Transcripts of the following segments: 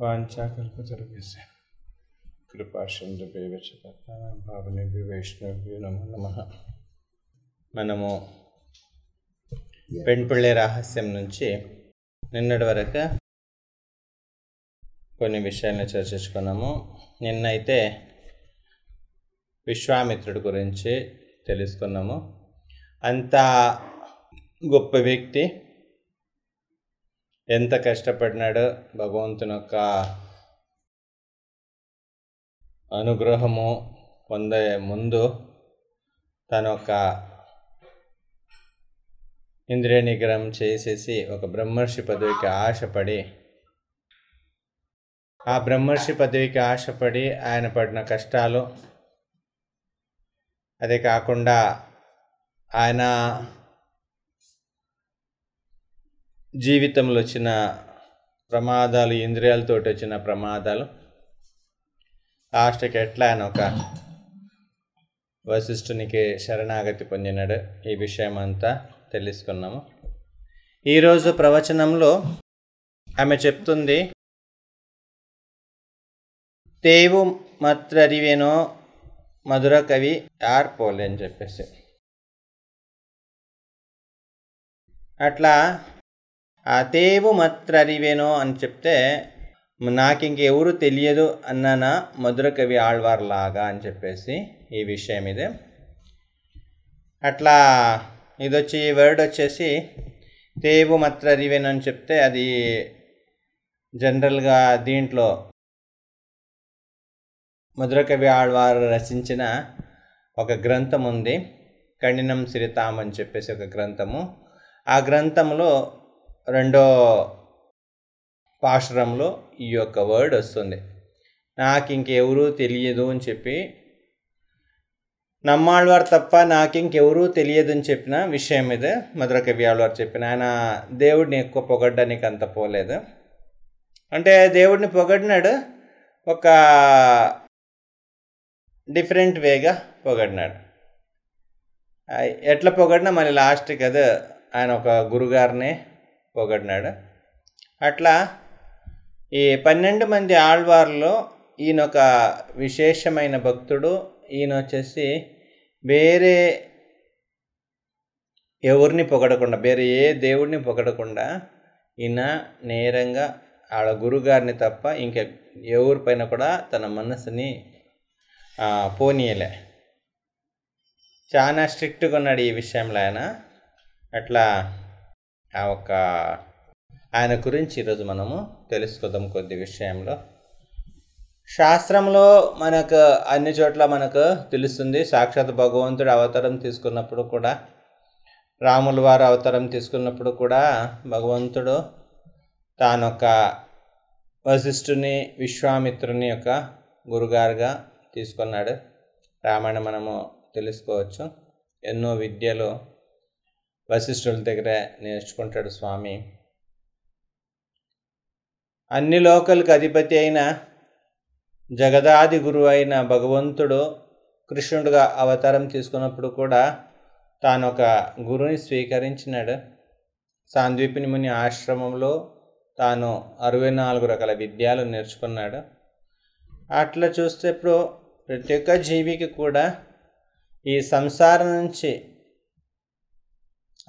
వాంఛాకల్పతరుభ్యస్య కృపాశంద్రభ్యవ భావనేభ్య వైష్ణవ్య నమో. మనము పెండ్పిళ్ళే రహస్యం నుంచి నిన్నటి వరకు కొన్ని విషయాలను చర్చించుకున్నాము. నిన్నైతే విశ్వామిత్రుడి గురించి తెలుసుకున్నాము. అంత గొప్ప వ్యక్తి ఎంత కష్టపడినాడో భగవంతుని యొక్క అనుగ్రహము పొందే ముందు తన ఒక ఇంద్రియ నిగ్రహం చేసేసి ఒక బ్రహ్మర్షి పదవికి ఆశపడి ఆ బ్రహ్మర్షి పదవికి ఆశపడి ఆయన పడిన కష్టాలు అదే కాకుండా ఆయన జీవితంలో వచ్చిన ప్రమాదాలు ఇంద్రియాలతో వచ్చిన ప్రమాదాలు. లాస్ట్కి ఎట్లా అని ఒక వశిష్ఠునికి శరణాగతి పొందినాడు. ఈ విషయం అంతా తెలుసుకున్నాము. ఈరోజు ప్రవచనంలో ఆమె చెప్తుంది తేవు మత్రరివేనో మధుర కవి ఆర్ పోలే అని చెప్పేసి. అట్లా ఆ తేవు మత్రరివేనో అని చెప్తే నాకు ఇంకెవరు తెలియదు అన్నానా మధుర కవి ఆళ్వార్ లాగా అని చెప్పేసి ఈ విషయం ఇది. అట్లా ఇది వచ్చి ఈ వర్డ్ వచ్చేసి తేవు మత్రరివేనో అని చెప్తే అది జనరల్గా దీంట్లో మధురకవి ఆళ్వారు రచించిన ఒక గ్రంథం ఉంది. కణినం సిరితాం అని చెప్పేసి ఒక గ్రంథము. ఆ గ్రంథంలో రెండో పాశ్రంలో ఈ యొక్క వర్డ్ వస్తుంది. నాకు ఇంకెవరూ తెలియదు అని చెప్పి నమ్మాళ్ళవారు తప్ప నాకు ఇంకెవరూ తెలియదు అని చెప్పిన విషయం ఇది. మధుర ఆళ్వారు చెప్పిన ఆయన దేవుడిని ఎక్కువ పొగడ్డానికి అంత పోలేదు. అంటే దేవుడిని పొగడినాడు ఒక డిఫరెంట్ వేగా పొగడినాడు. ఎట్లా పొగడినా మళ్ళీ లాస్ట్కి కదా ఆయన ఒక గురుగారిని పొగడినాడు అట్లా ఈ పన్నెండు మంది ఆళ్వార్లో ఈయన ఒక విశేషమైన భక్తుడు ఈయన వచ్చేసి వేరే ఎవరిని పొగడకుండా వేరే ఏ దేవుడిని పొగడకుండా ఈయన నేరంగా ఆడ గురుగారిని తప్ప ఇంకా ఎవరిపైన కూడా తన మనసుని పోనీయలే. చాలా స్ట్రిక్ట్గా ఉన్నాడు ఈ విషయంలో ఆయన. అట్లా ఆ ఒక ఆయన గురించి ఈరోజు మనము తెలుసుకుందాం కొద్ది విషయంలో. శాస్త్రంలో మనకు అన్ని చోట్ల మనకు తెలుస్తుంది. సాక్షాత్ భగవంతుడు అవతారం తీసుకున్నప్పుడు కూడా రాముల వారు అవతారం తీసుకున్నప్పుడు కూడా భగవంతుడు తానొక వశిష్ఠుని విశ్వామిత్రుని యొక్క గురుగారుగా తీసుకున్నాడు. రామాయణం మనము తెలుసుకోవచ్చు. ఎన్నో విద్యలు వశిష్ఠుల దగ్గర నేర్చుకుంటాడు స్వామి. అన్ని లోకలకు అధిపతి అయిన జగదాది గురువు అయిన భగవంతుడు కృష్ణుడుగా అవతారం తీసుకున్నప్పుడు కూడా తాను ఒక గురుని స్వీకరించినాడు. సాంద్వీపిని ముని ఆశ్రమంలో తాను అరవై నాలుగు రకాల విద్యలు నేర్చుకున్నాడు. అట్లా చూస్తే ఇప్పుడు ప్రతి ఒక్క జీవికి కూడా ఈ సంసారం నుంచి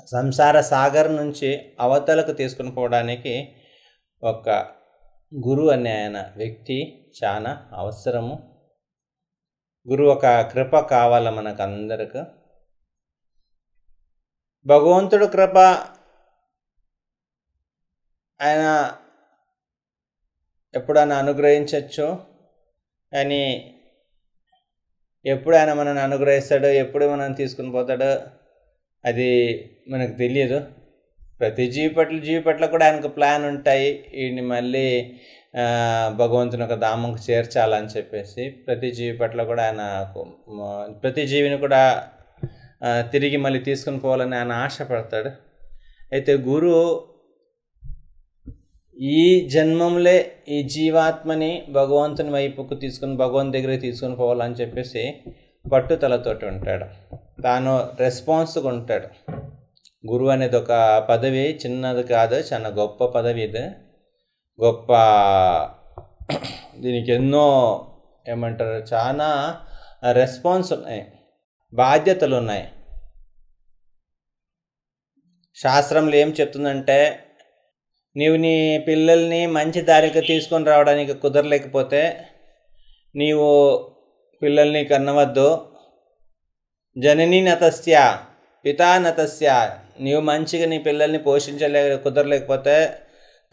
సంసార సాగర్ నుంచి అవతలకు తీసుకుని పోవడానికి ఒక గురువు అనే ఆయన వ్యక్తి చాలా అవసరము. గురువు ఒక కృప కావాల మనకు అందరికి భగవంతుడు కృప ఆయన ఎప్పుడైనా అనుగ్రహించవచ్చు కానీ ఎప్పుడు ఆయన మనల్ని అనుగ్రహిస్తాడో ఎప్పుడు మనం తీసుకుని పోతాడో అది మనకు తెలియదు. ప్రతి జీవి పట్ల జీవి పట్ల కూడా ఆయనకు ప్లాన్ ఉంటాయి. వీడిని మళ్ళీ భగవంతుని ఒక ధామంకు చేర్చాలని చెప్పేసి ప్రతి జీవి పట్ల కూడా ఆయన ప్రతి జీవిని కూడా తిరిగి మళ్ళీ తీసుకుని పోవాలని ఆయన ఆశపడతాడు. అయితే గురువు ఈ జన్మంలో ఈ జీవాత్మని భగవంతుని వైపుకు తీసుకుని భగవంతు దగ్గరికి తీసుకుని పోవాలని చెప్పేసి పట్టుదలతోటి ఉంటాడు. తాను రెస్పాన్స్గా ఉంటాడు గురువు అనేది ఒక పదవి చిన్నది కాదు చాలా గొప్ప పదవి ఇది. గొప్ప దీనికి ఎన్నో ఏమంటారు చాలా రెస్పాన్స్ ఉన్నాయి బాధ్యతలు ఉన్నాయి. శాస్త్రంలో ఏం చెప్తుందంటే నీవు నీ పిల్లల్ని మంచి దారికి తీసుకొని రావడానికి కుదరలేకపోతే నీవు పిల్లల్ని కన్నవద్దు జననీ నతస్య పితా నతస్య నీవు మంచిగా నీ పిల్లల్ని పోషించలే కుదరలేకపోతే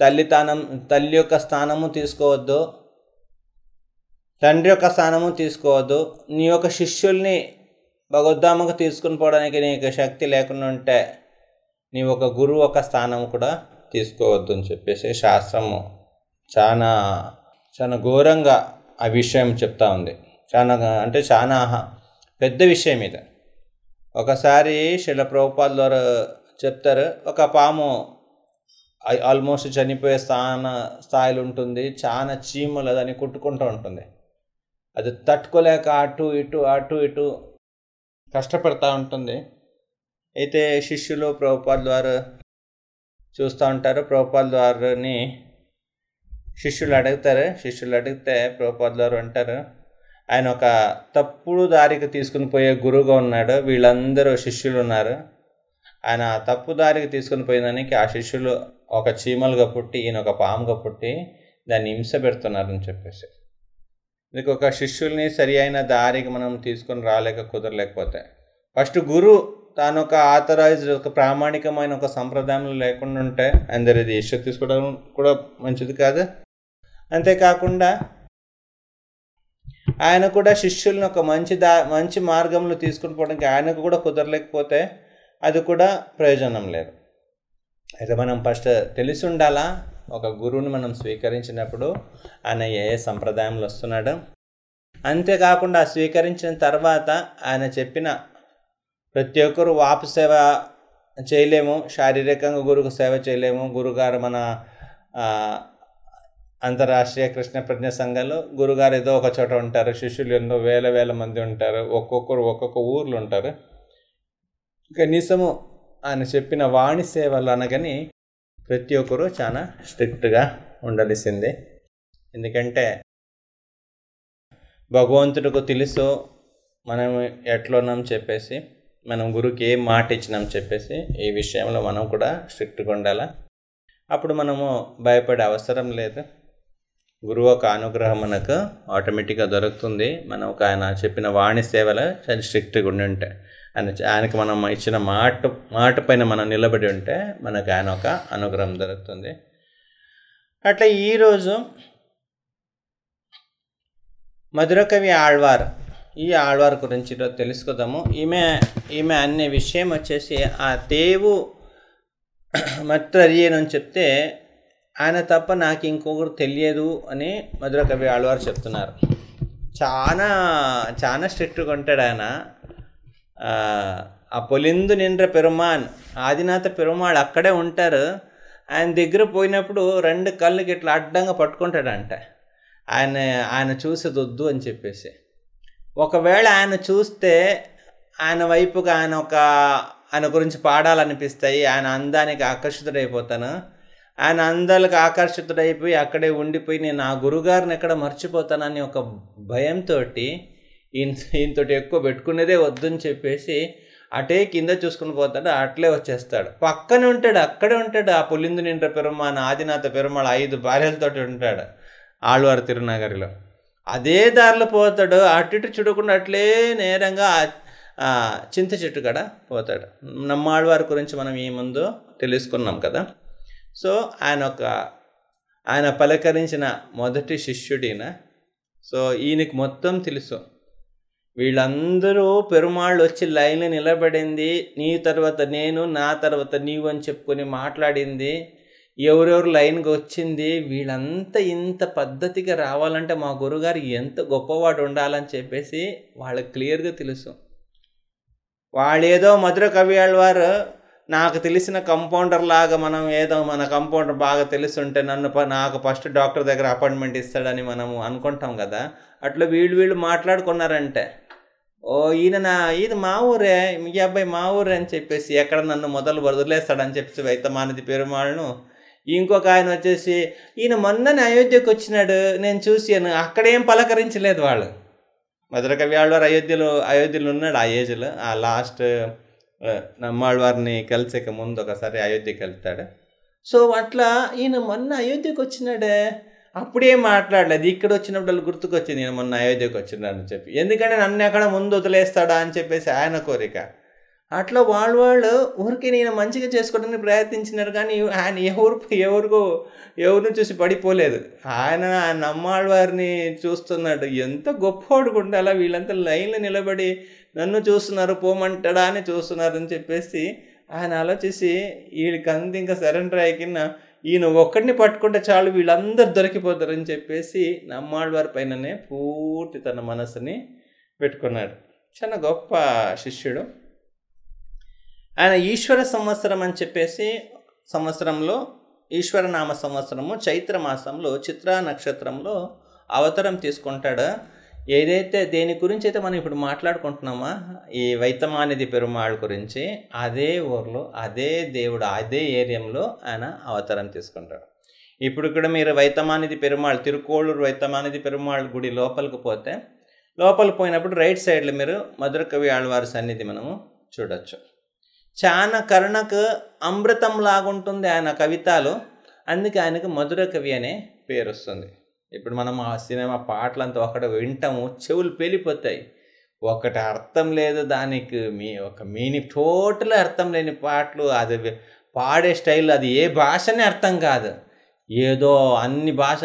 తల్లి తానం తల్లి యొక్క స్థానము తీసుకోవద్దు. తండ్రి యొక్క స్థానము తీసుకోవద్దు. నీ యొక్క శిష్యుల్ని భగవద్ధామకు తీసుకుని పోవడానికి నీకు శక్తి లేకుండా ఉంటే నీ ఒక గురువు ఒక స్థానం కూడా తీసుకోవద్దు అని చెప్పేసి శాస్త్రము చాలా చాలా ఘోరంగా ఆ విషయం చెప్తా ఉంది. చాలా అంటే చాలా పెద్ద విషయం ఇది. ఒకసారి శిల ప్రభుపాద ద్వారా చెప్తారు ఒక పాము ఆల్మోస్ట్ చనిపోయే స్థాన స్థాయిలో ఉంటుంది చాలా చీమలు దాన్ని కుట్టుకుంటూ ఉంటుంది. అది తట్టుకోలేక అటు ఇటు అటు ఇటు కష్టపడతా ఉంటుంది. అయితే శిష్యులు ప్రభుపాల ద్వారా చూస్తూ ఉంటారు ప్రభుపాల ద్వారాని శిష్యులు అడుగుతారు శిష్యులు అడిగితే ప్రభుపాల ద్వారా అంటారు ఆయన ఒక తప్పుడు దారికి తీసుకుని పోయే గురువుగా ఉన్నాడు. వీళ్ళందరూ శిష్యులు ఉన్నారు. ఆయన తప్పు దారికి తీసుకుని పోయేదానికి ఆ శిష్యులు ఒక చీమలుగా పుట్టి ఈయన ఒక పాముగా పుట్టి దాన్ని హింస పెడుతున్నారని చెప్పేసి. మీకు ఒక శిష్యుల్ని సరి అయిన దారికి మనం తీసుకొని రాలేక కుదరలేకపోతే. ఫస్ట్ గురు తాను ఒక ఆథరైజ్డ్ ఒక ప్రామాణికమైన ఒక సంప్రదాయంలో లేకుండా ఉంటే అందరు ఇది ఇష్ట తీసుకోవడం కూడా మంచిది కాదు. అంతేకాకుండా ఆయన కూడా శిష్యుల్ని ఒక మంచి దా మంచి మార్గంలో తీసుకుని పోవడానికి ఆయనకు కూడా కుదరలేకపోతే అది కూడా ప్రయోజనం లేదు. అయితే మనం ఫస్ట్ తెలిసి ఉండాలా? ఒక గురువుని మనం స్వీకరించినప్పుడు ఆయన ఏ ఏ సంప్రదాయంలో వస్తున్నాడు? అంతేకాకుండా స్వీకరించిన తర్వాత ఆయన చెప్పిన ప్రతి ఒక్కరు వాపు సేవ చేయలేము శారీరకంగా గురుకు సేవ చేయలేము గురుగారు మన అంతరాష్ట్రీయ కృష్ణ ప్రజ్ఞ సంఘంలో గురుగారు ఏదో ఒక చోట ఉంటారు శిష్యులు ఎన్నో వేల వేల మంది ఉంటారు ఒక్కొక్కరు ఒక్కొక్క ఊర్లు ఉంటారు. కనీసము ఆయన చెప్పిన వాణి సేవలు అనగని ప్రతి ఒక్కరు చాలా స్ట్రిక్ట్గా ఉండవలసిందే. ఎందుకంటే భగవంతుడికి తెలుసు మనం ఎట్లున్నాం చెప్పేసి మనం గురువుకి ఏం మాట ఇచ్చినాం చెప్పేసి ఈ విషయంలో మనం కూడా స్ట్రిక్ట్గా ఉండాలా? అప్పుడు మనము భయపడే అవసరం లేదు. గురువు ఒక అనుగ్రహం మనకు ఆటోమేటిక్గా దొరుకుతుంది. మనం ఒక ఆయన చెప్పిన వాణి సేవలు చాలా స్ట్రిక్ట్గా ఉండి ఉంటే ఆయన ఆయనకి మనం ఇచ్చిన మాట మాట పైన మనం నిలబడి ఉంటే మనకు ఆయన ఒక అనుగ్రహం దొరుకుతుంది. అట్లా ఈరోజు మధురకవి ఆళ్వార్ ఈ ఆళ్వార్ గురించి తెలుసుకుందాము. ఈమె ఈమె అనే విషయం వచ్చేసి ఆ తేవు మత్రయ్యేనని చెప్తే ఆయన తప్ప నాకు ఇంకొకరు తెలియదు అని మధురకవి ఆళ్వారు చెప్తున్నారు. చాలా చాలా స్ట్రిక్ట్గా ఉంటాడు ఆయన. ఆ పొలిందు నిండ్ర పెరుమాన్ ఆదినాథ పెరుమాళ్ అక్కడే ఉంటారు. ఆయన దగ్గర పోయినప్పుడు రెండు కళ్ళకి ఇట్లా అడ్డంగా పట్టుకుంటాడంట. ఆయన ఆయన చూసేది వద్దు అని చెప్పేసి. ఒకవేళ ఆయన చూస్తే ఆయన వైపుగా ఆయన ఒక ఆయన గురించి పాడాలనిపిస్తాయి ఆయన అందానికి ఆకర్షితుడైపోతాను. ఆయన అందాలకు ఆకర్షితుడైపోయి అక్కడే ఉండిపోయి నేను ఆ గురుగారిని ఎక్కడ మర్చిపోతానని ఒక భయంతో ఈయనతోటి ఎక్కువ పెట్టుకునేదే వద్దని చెప్పేసి అటే కింద చూసుకుని పోతాడు అట్లే వచ్చేస్తాడు. పక్కనే ఉంటాడు అక్కడే ఉంటాడు ఆ పులిందు నిండ్ర పెరుమాన ఆదినాథ పెరుమాళ ఐదు భార్యలతోటి ఉంటాడు ఆళ్వారు తిరునగరిలో. అదే దారిలో పోతాడు అటు ఇటు చూడకుండా అట్లే నేరంగా చింత చెట్టు కాడ పోతాడు. నమ్మాళ్ళవారి గురించి మనం ఈ ముందు తెలుసుకున్నాం కదా. సో ఆయన ఒక ఆయన పలకరించిన మొదటి శిష్యుడిన సో ఈయనకి మొత్తం తెలుసు. వీళ్ళందరూ పెరుమాళ్ళు వచ్చి లైన్లో నిలబడింది నీ తర్వాత నేను నా తర్వాత నీవు అని చెప్పుకొని మాట్లాడింది. ఎవరెవరు లైన్కి వచ్చింది వీళ్ళంతా ఇంత పద్ధతిగా రావాలంటే మా గురుగారు ఎంత గొప్పవాడు ఉండాలని చెప్పేసి వాళ్ళకి క్లియర్గా తెలుసు. వాళ్ళేదో మధుర కవి వారు నాకు తెలిసిన కంపౌండర్ లాగా మనం ఏదో మన కంపౌండర్ బాగా తెలుసుంటే నన్ను నాకు ఫస్ట్ డాక్టర్ దగ్గర అపాయింట్మెంట్ ఇస్తాడని మనము అనుకుంటాం కదా. అట్లా వీళ్ళు వీళ్ళు మాట్లాడుకున్నారంటే ఓ ఈయన నా ఇది మా ఊరే ఈ అబ్బాయి మా ఊరే అని చెప్పేసి ఎక్కడ నన్ను మొదలు వదిలేస్తాడని చెప్పేసి వైతమానది పెరుమాళ్ళను. ఇంకొక ఆయన వచ్చేసి ఈయన మొన్ననే అయోధ్యకు వచ్చినాడు నేను చూసాను అక్కడేం పలకరించలేదు వాళ్ళు. మధురకవి ఆళ్వారు అయోధ్యలో అయోధ్యలో ఉన్నాడు ఆ ఏజ్లో ఆ లాస్ట్ నమ్మాళ్ళవారిని కలిసేక ముందు ఒకసారి అయోధ్యకి వెళ్తాడు. సో అట్లా ఈయన మొన్న అయోధ్యకు వచ్చినాడే. అప్పుడేం మాట్లాడలేదు. ఇక్కడ వచ్చినప్పుడు వాళ్ళు గుర్తుకొచ్చింది నేను మొన్న అయోధ్యకు వచ్చినాడని చెప్పి. ఎందుకంటే నన్ను ఎక్కడ ముందు వదిలేస్తాడా అని చెప్పేసి ఆయన కోరిక. అట్లా వాళ్ళు వాళ్ళు ఊరికి నేను మంచిగా చేసుకోవడానికి ప్రయత్నించినారు కానీ ఆయన ఎవరు ఎవరికో ఎవరిని చూసి పడిపోలేదు. ఆయన ఆయన అమ్మాళ్ళవారిని చూస్తున్నాడు. ఎంత గొప్పవాడు ఉండాలా వీళ్ళంతా లైన్లో నిలబడి నన్ను చూస్తున్నారు పోమంటాడా అని చూస్తున్నారు అని చెప్పేసి ఆయన ఆలోచించి వీళ్ళకి అంత ఇంకా సరెండర్ కింద ఈయన ఒక్కడిని పట్టుకుంటే చాలు వీళ్ళందరూ దొరికిపోతారని చెప్పేసి నమ్మాళ్ళవారి పైననే పూర్తి తన మనసుని పెట్టుకున్నాడు. చాలా గొప్ప శిష్యుడు. ఆయన ఈశ్వర సంవత్సరం అని చెప్పేసి సంవత్సరంలో ఈశ్వర నామ సంవత్సరము చైత్ర మాసంలో చిత్రా నక్షత్రంలో అవతారం తీసుకుంటాడు. ఏదైతే దేని గురించి అయితే మనం ఇప్పుడు మాట్లాడుకుంటున్నామా ఈ వైతమానిది పెరుమాళ్ గురించి అదే ఊర్లో అదే దేవుడు అదే ఏరియంలో ఆయన అవతారం తీసుకుంటాడు. ఇప్పుడు కూడా మీరు వైతమానిది పెరుమాళ్ తిరుకోళ్ళూరు వైతమానిది పెరుమాళ్ గుడి లోపలికి పోతే లోపలికి పోయినప్పుడు రైట్ సైడ్లో మీరు మధురకవి ఆళ్వారి సన్నిధి మనము చూడొచ్చు. చాలా కరుణకు అమృతం లాగుంటుంది ఆయన కవితలు. అందుకే ఆయనకు మధుర కవి అనే పేరు వస్తుంది ఇప్పుడు మనం ఆ సినిమా పాటలంతా ఒకటి వింటాము చెవులు పేలిపోతాయి. ఒకటి అర్థం లేదు దానికి మీ ఒక మీని టోటల్ అర్థం లేని పాటలు అది పాడే స్టైల్ అది ఏ భాషనే అర్థం కాదు. ఏదో అన్ని భాష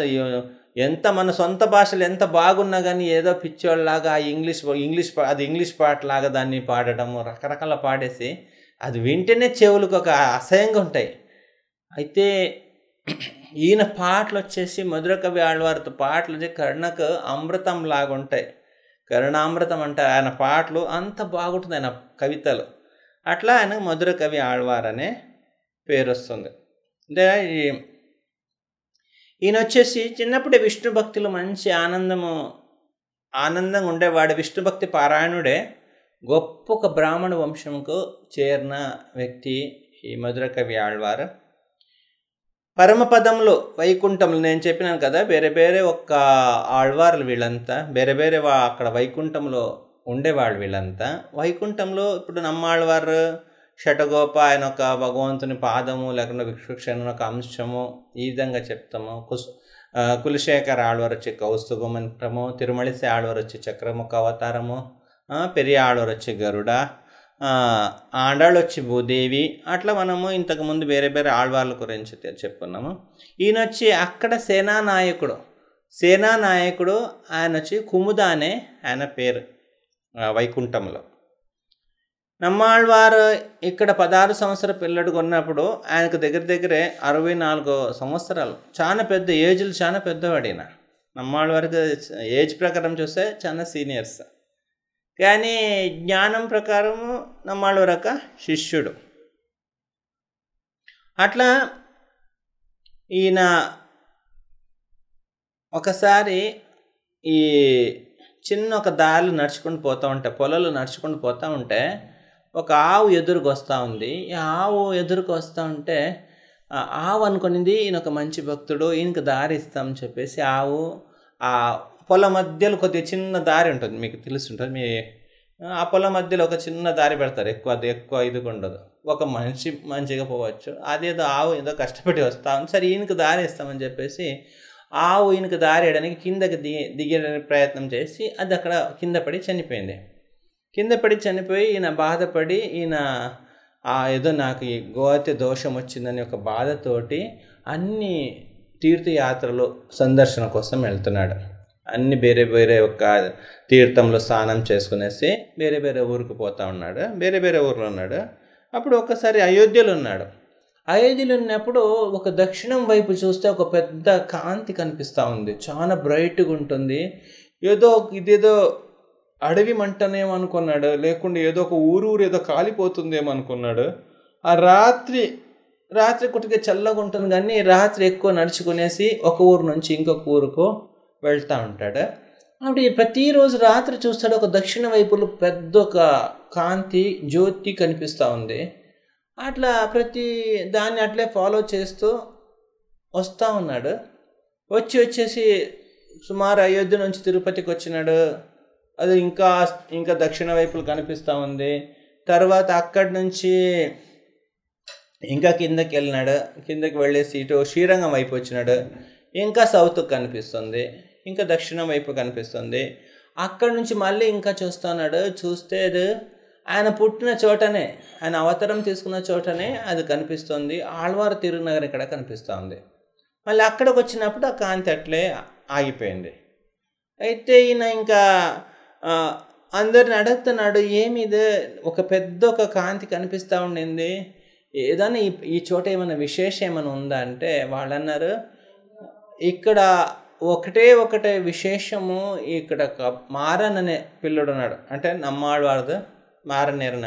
ఎంత మన సొంత భాషలు ఎంత బాగున్నా కానీ ఏదో పిచ్చోళ్ళలాగా ఇంగ్లీష్ ఇంగ్లీష్ అది ఇంగ్లీష్ పాటలాగా దాన్ని పాడటము రకరకాల పాడేసి అది వింటేనే చెవులకు ఒక అసహ్యంగా ఉంటాయి. అయితే ఈయన పాటలు వచ్చేసి మధుర కవి ఆళ్వారితో పాటలు వచ్చి కర్ణకు అమృతం లాగా ఉంటాయి. కరుణామృతం అంటే ఆయన పాటలు అంత బాగుంటుంది ఆయన కవితలు. అట్లా ఆయన మధుర కవి ఆళ్వార్ అనే పేరు వస్తుంది అంటే ఈయన వచ్చేసి చిన్నప్పుడే విష్ణు భక్తులు మంచి ఆనందము ఆనందంగా ఉండేవాడు విష్ణు భక్తి పారాయణుడే. గొప్ప ఒక బ్రాహ్మణ వంశంకు చేరిన వ్యక్తి ఈ మధుర కవి ఆళ్వారు. పరమపదంలో వైకుంఠంలో నేను చెప్పినాను కదా వేరే వేరే ఒక్క ఆళ్వార్లు వీళ్ళంతా వేరే వేరే వా అక్కడ వైకుంఠంలో ఉండేవాళ్ళు వీళ్ళంతా. వైకుంఠంలో ఇప్పుడు నమ్మాళ్ళవారు షటగోప ఆయన ఒక భగవంతుని పాదము లేకుండా విక్షణ ఒక అంశము ఈ విధంగా చెప్తాము. కుస్ కులశేఖర ఆళ్వారు వచ్చే కౌస్తుభం అంటాము తిరుమలిసి ఆళ్వారు వచ్చి చక్రముఖ అవతారము పెరియ ఆడవారు వచ్చి గరుడ ఆడాళ్ళు వచ్చి భూదేవి అట్లా మనము ఇంతకుముందు వేరే వేరే ఆడవాళ్ళ గురించి చెప్పుకున్నాము. ఈయన వచ్చి అక్కడ సేనానాయకుడు సేనానాయకుడు ఆయన వచ్చి కుముద అనే ఆయన పేరు వైకుంఠంలో నమ్మాళ్ళవారు ఇక్కడ పదహారు సంవత్సర పిల్లడు కొన్నప్పుడు ఆయనకు దగ్గర దగ్గరే అరవై నాలుగు సంవత్సరాలు. చాలా పెద్ద ఏజ్లు చాలా పెద్దవాడిన నమ్మాళ్ళవారికి ఏజ్ ప్రకారం చూస్తే చాలా సీనియర్స్. కానీ జ్ఞానం ప్రకారము నమ్మాళ్ళు రక శిష్యుడు. అట్లా ఈయన ఒకసారి ఈ చిన్న ఒక దారిలో నడుచుకుంటూ పోతూ ఉంటే పొలాలు నడుచుకుంటూ పోతూ ఉంటే ఒక ఆవు ఎదురుకు వస్తూ ఉంది. ఈ ఆవు ఎదురుకు వస్తూ ఉంటే ఆవు అనుకునింది ఈయన ఒక మంచి భక్తుడు ఈయనకి దారి ఇస్తామని చెప్పేసి ఆవు ఆ పొలం మధ్యలో కొద్దిగా చిన్న దారి ఉంటుంది. మీకు తెలుసుంటుంది మీ ఆ పొలం మధ్యలో ఒక చిన్న దారి పెడతారు. ఎక్కువ అది ఎక్కువ ఇదిగా ఉండదు. ఒక మనిషి మంచిగా పోవచ్చు. అదేదో ఆవు ఏదో కష్టపడి వస్తాం సరే ఈయనకి దారి ఇస్తామని చెప్పేసి ఆవు ఈయనకి దారి వేయడానికి కిందకి దిగి దిగడానికి ప్రయత్నం చేసి అది అక్కడ కింద పడి చనిపోయింది. కింద పడి చనిపోయి ఈయన బాధపడి ఈయన ఏదో నాకు ఈ గోతి దోషం వచ్చిందని ఒక బాధతోటి అన్ని తీర్థయాత్రలు సందర్శన కోసం వెళ్తున్నాడు. అన్ని వేరే వేరే ఒక తీర్థంలో స్నానం చేసుకునేసి వేరే వేరే ఊరికి పోతా ఉన్నాడు. వేరే వేరే ఊర్లో ఉన్నాడు. అప్పుడు ఒక్కసారి అయోధ్యలో ఉన్నాడు. అయోధ్యలో ఉన్నప్పుడు ఒక దక్షిణం వైపు చూస్తే ఒక పెద్ద కాంతి కనిపిస్తూ ఉంది. చాలా బ్రైట్గా ఉంటుంది. ఏదో ఇదేదో అడవి మంటనేమో అనుకున్నాడు. లేకుండా ఏదో ఒక ఊరు ఊరు ఏదో కాలిపోతుందేమో అనుకున్నాడు. ఆ రాత్రి రాత్రి కొద్దిగా చల్లగా ఉంటుంది కానీ రాత్రి ఎక్కువ నడుచుకునేసి ఒక ఊరు నుంచి ఇంకొక ఊరుకు వెళ్తూ ఉంటాడు. అప్పుడు ప్రతిరోజు రాత్రి చూస్తాడు ఒక దక్షిణ వైపులో పెద్ద ఒక కాంతి జ్యోతి కనిపిస్తూ ఉంది. అట్లా ప్రతి దాన్ని అట్లే ఫాలో చేస్తూ వస్తూ ఉన్నాడు. వచ్చి వచ్చేసి సుమారు అయోధ్య నుంచి తిరుపతికి వచ్చినాడు. అది ఇంకా ఇంకా దక్షిణ వైపులు కనిపిస్తూ ఉంది. తర్వాత అక్కడి నుంచి ఇంకా కిందకి వెళ్ళినాడు. కిందకి వెళ్ళేసి ఇటు శ్రీరంగం వైపు వచ్చినాడు. ఇంకా సౌత్ కనిపిస్తుంది. ఇంకా దక్షిణం వైపు కనిపిస్తుంది. అక్కడి నుంచి మళ్ళీ ఇంకా చూస్తున్నాడు. చూస్తే ఆయన పుట్టిన చోటనే ఆయన అవతారం తీసుకున్న చోటనే అది కనిపిస్తుంది. ఆళ్వారు తిరునగర్ ఇక్కడ కనిపిస్తుంది. మళ్ళీ అక్కడికి వచ్చినప్పుడు ఆ కాంతి అట్లే ఆగిపోయింది. అయితే ఈయన ఇంకా అందరిని అడుగుతున్నాడు ఏమి ఇది? ఒక పెద్ద ఒక కాంతి కనిపిస్తూ ఉండింది. ఏదైనా ఈ ఈ చోట ఏమైనా విశేషం ఏమైనా ఉందా? అంటే వాళ్ళు అన్నారు ఇక్కడ ఒకటే ఒకటే విశేషము ఇక్కడ ఒక మారన్ అనే పిల్లడు ఉన్నాడు అంటే నమ్మాడు వాడు. మారన్ నిన్న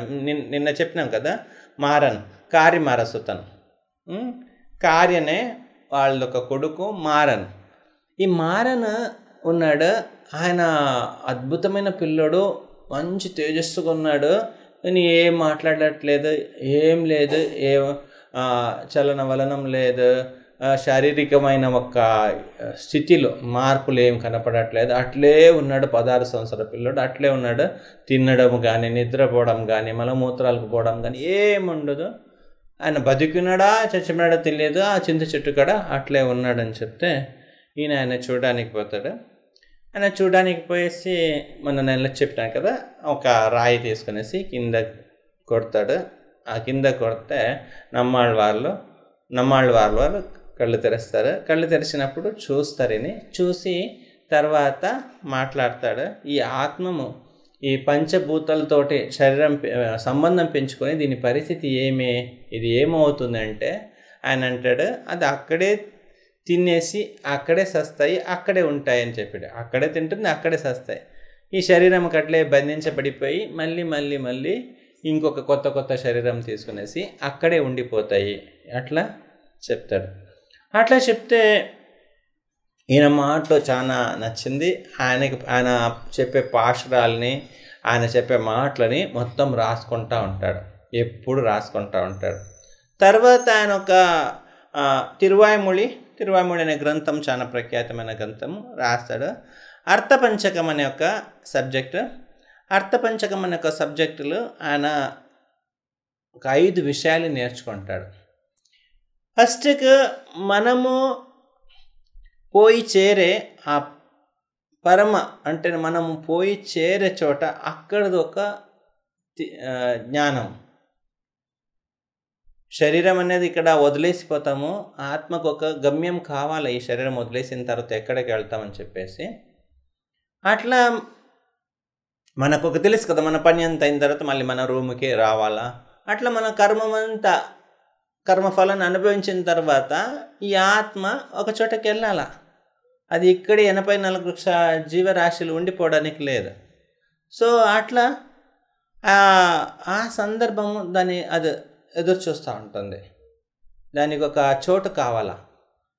నిన్న చెప్పినాం కదా? మారన్. కార్య మారసుతను. అనే కార్యనే వాళ్ళొక కొడుకు మారన్. ఈ మారన్ ఉన్నాడు. ఆయన అద్భుతమైన పిల్లోడు. మంచి తేజస్సుగా ఉన్నాడు. కానీ ఏం మాట్లాడట్లేదు. ఏం లేదు. ఏ చలన వలనం లేదు. శారీరకమైన ఒక స్థితిలో మార్పులు ఏం కనపడట్లేదు. అట్లే ఉన్నాడు పదహారు సంవత్సరాల పిల్లోడు. అట్లే ఉన్నాడు తినడం కానీ నిద్రపోవడం కానీ మలమూత్రాలకు పోవడం కానీ ఏముండదు ఆయన బతికినాడా చచ్చిపోయాడా తెలియదు. ఆ చింత చెట్టు కాడ అట్లే ఉన్నాడని చెప్తే ఈయన ఆయన చూడడానికి పోతాడు. ఆయన చూడడానికి పోయేసి మన నెల చెప్పినాను కదా ఒక రాయి తీసుకునేసి కింద కొడతాడు. ఆ కింద కొడితే నమ్మాళ్ళ వాళ్ళు నమ్మాళ్ళ వాళ్ళ వాళ్ళు కళ్ళు తెరుస్తారు కళ్ళు తెరిచినప్పుడు చూస్తారని. చూసి తర్వాత మాట్లాడతాడు. ఈ ఆత్మము ఈ పంచభూతాలతోటి శరీరం సంబంధం పెంచుకొని దీని పరిస్థితి ఏమే? ఇది ఏమవుతుందంటే ఆయన అంటాడు అది అక్కడే తినేసి అక్కడే సస్తాయి అక్కడే ఉంటాయి అని చెప్పాడు. అక్కడే తింటుంది అక్కడే సస్తాయి. ఈ శరీరం అట్లే బంధించబడిపోయి మళ్ళీ మళ్ళీ మళ్ళీ ఇంకొక కొత్త కొత్త శరీరం తీసుకునేసి అక్కడే ఉండిపోతాయి. అట్లా చెప్తాడు. అట్లా చెప్తే ఈయన మాటలో చాలా నచ్చింది. ఆయనకి ఆయన చెప్పే పాషరాలని ఆయన చెప్పే మాటలని మొత్తం రాసుకుంటా ఉంటాడు. ఎప్పుడు రాసుకుంటా ఉంటాడు. తర్వాత ఆయన ఒక ఆ, తిరువాయిమొళి తిరువాయిమొళి అనే గ్రంథం చాలా ప్రఖ్యాతమైన గ్రంథం రాస్తాడు. అర్థపంచకం అనే ఒక సబ్జెక్ట్. అర్థపంచకం అనే ఒక సబ్జెక్టులో ఆయన ఒక ఐదు విషయాలు నేర్చుకుంటాడు. ఫస్ట్కి మనము పోయి చేరే ఆ పరమ అంటే మనము పోయి చేరే చోట అక్కడది ఒక జ్ఞానం. శరీరం అనేది ఇక్కడ వదిలేసిపోతాము. ఆత్మకు ఒక గమ్యం కావాలి ఈ శరీరం వదిలేసిన తర్వాత ఎక్కడికి వెళ్తామని చెప్పేసి. అట్లా మనకు ఒక తెలుసు కదా మన పని అంత అయిన తర్వాత మళ్ళీ మన రూమ్కి రావాలా? అట్లా మన కర్మమంతా కర్మఫలాన్ని అనుభవించిన తర్వాత ఈ ఆత్మ ఒక చోటకి వెళ్ళాలా? అది ఇక్కడే ఎనభై నాలుగు వృక్ష జీవరాశులు ఉండిపోవడానికి లేదు. సో అట్లా ఆ- ఆ సందర్భము దాన్ని అది ఎదురు చూస్తూ ఉంటుంది. దానికి ఒక చోటు కావాలా?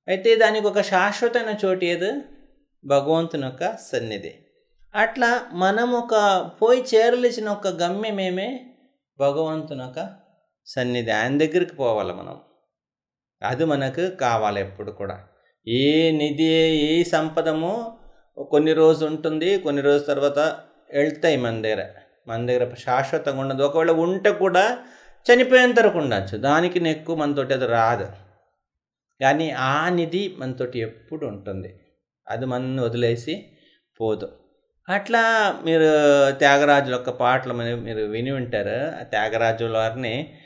అయితే దానికి ఒక శాశ్వతమైన చోటు ఏది? భగవంతుని యొక్క సన్నిధి. అట్లా మనం ఒక పోయి చేరలేసిన ఒక గమ్యమేమే? భగవంతుని యొక్క సన్నిధి ఆయన దగ్గరికి పోవాలి మనం. అది మనకు కావాలి ఎప్పుడు కూడా. ఏ నిధి ఏ సంపదము కొన్ని రోజు ఉంటుంది కొన్ని రోజుల తర్వాత వెళ్తాయి మన దగ్గర. మన దగ్గర శాశ్వతంగా ఉండదు. ఒకవేళ ఉంటే కూడా చనిపోయేంత వరకు ఉండొచ్చు. దానికి ఎక్కువ మనతోటి అది రాదు. కానీ ఆ నిధి మనతోటి ఎప్పుడు ఉంటుంది. అది మనల్ని వదిలేసి పోదు. అట్లా మీరు త్యాగరాజుల యొక్క పాటలు మీరు విని ఉంటారు. ఆ త్యాగరాజుల వారిని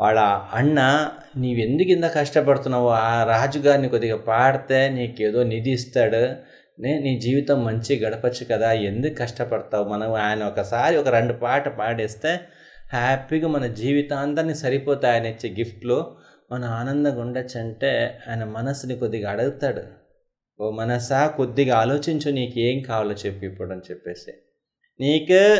వాళ్ళ అన్న నీవెందుకు ఇంత కష్టపడుతున్నావు? ఆ రాజుగారిని కొద్దిగా పాడితే నీకేదో నిధి ఇస్తాడు. నే నీ జీవితం మంచి గడపచ్చు కదా. ఎందుకు కష్టపడతావు? మనం ఆయన ఒకసారి ఒక రెండు పాట పాడేస్తే హ్యాపీగా మన జీవితాంతాన్ని సరిపోతాయి ఆయన ఇచ్చే గిఫ్ట్లో. మన ఆనందంగా ఉండొచ్చు అంటే ఆయన మనసుని కొద్దిగా అడుగుతాడు. ఓ మనసా? కొద్దిగా ఆలోచించు నీకు ఏం కావాలో చెప్పు ఇప్పుడు అని చెప్పేసి. నీకు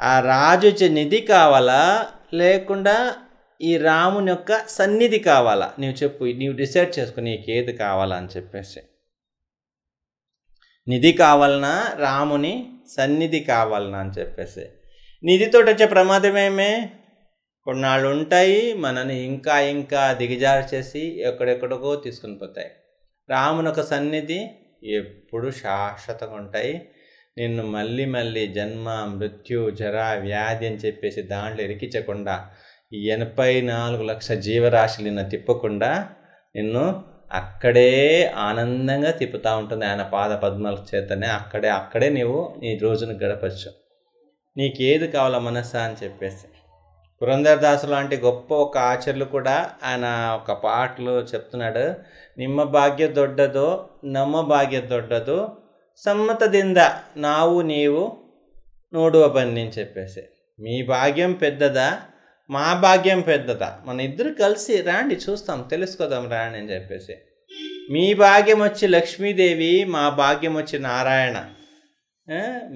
ఆ రాజు వచ్చే నిధి కావాలా? లేకుండా ఈ రాముని యొక్క సన్నిధి కావాలా? నీవు చెప్పు నీవు డిసైడ్ చేసుకో నీకు ఏది కావాలా అని చెప్పేసి. నిధి కావాలనా? రాముని సన్నిధి కావాలనా అని చెప్పేసి. నిధితో వచ్చే ప్రమాదం ఏమే? కొన్నాళ్ళు ఉంటాయి మనని ఇంకా ఇంకా దిగజారు చేసి ఎక్కడెక్కడికో తీసుకుని పోతాయి. రాముని ఒక సన్నిధి ఎప్పుడు శాశ్వతంగా ఉంటాయి. నిన్ను మళ్ళీ మళ్ళీ జన్మ మృత్యు జర వ్యాధి అని చెప్పేసి దాంట్లో ఇరికించకుండా ఎనభై నాలుగు లక్ష జీవరాశులు నిన్ను తిప్పకుండా నిన్ను అక్కడే ఆనందంగా తిప్పుతూ ఉంటుంది ఆయన పాద పద్మాల చేతనే. అక్కడే అక్కడే నీవు నీ రోజును గడపచ్చు. నీకేది కావాలో మనస్సా అని చెప్పేసి. పురంధరదాసు లాంటి గొప్ప ఒక ఆచర్యులు కూడా ఆయన ఒక పాటలు చెప్తున్నాడు నిమ్మ భాగ్య దొడ్డదో నమ్మ భాగ్య దొడ్డదో సమ్మతದಿಂದ నావు నీవు నోడువ పని అని చెప్పేసి. మీ భాగ్యం పెద్దదా? మా భాగ్యం పెద్దదా? మన ఇద్దరు కలిసి రాండి చూస్తాం తెలుసుకోదాం రాండి అని చెప్పేసి. మీ భాగ్యం వచ్చి లక్ష్మీదేవి మా భాగ్యం వచ్చి నారాయణ.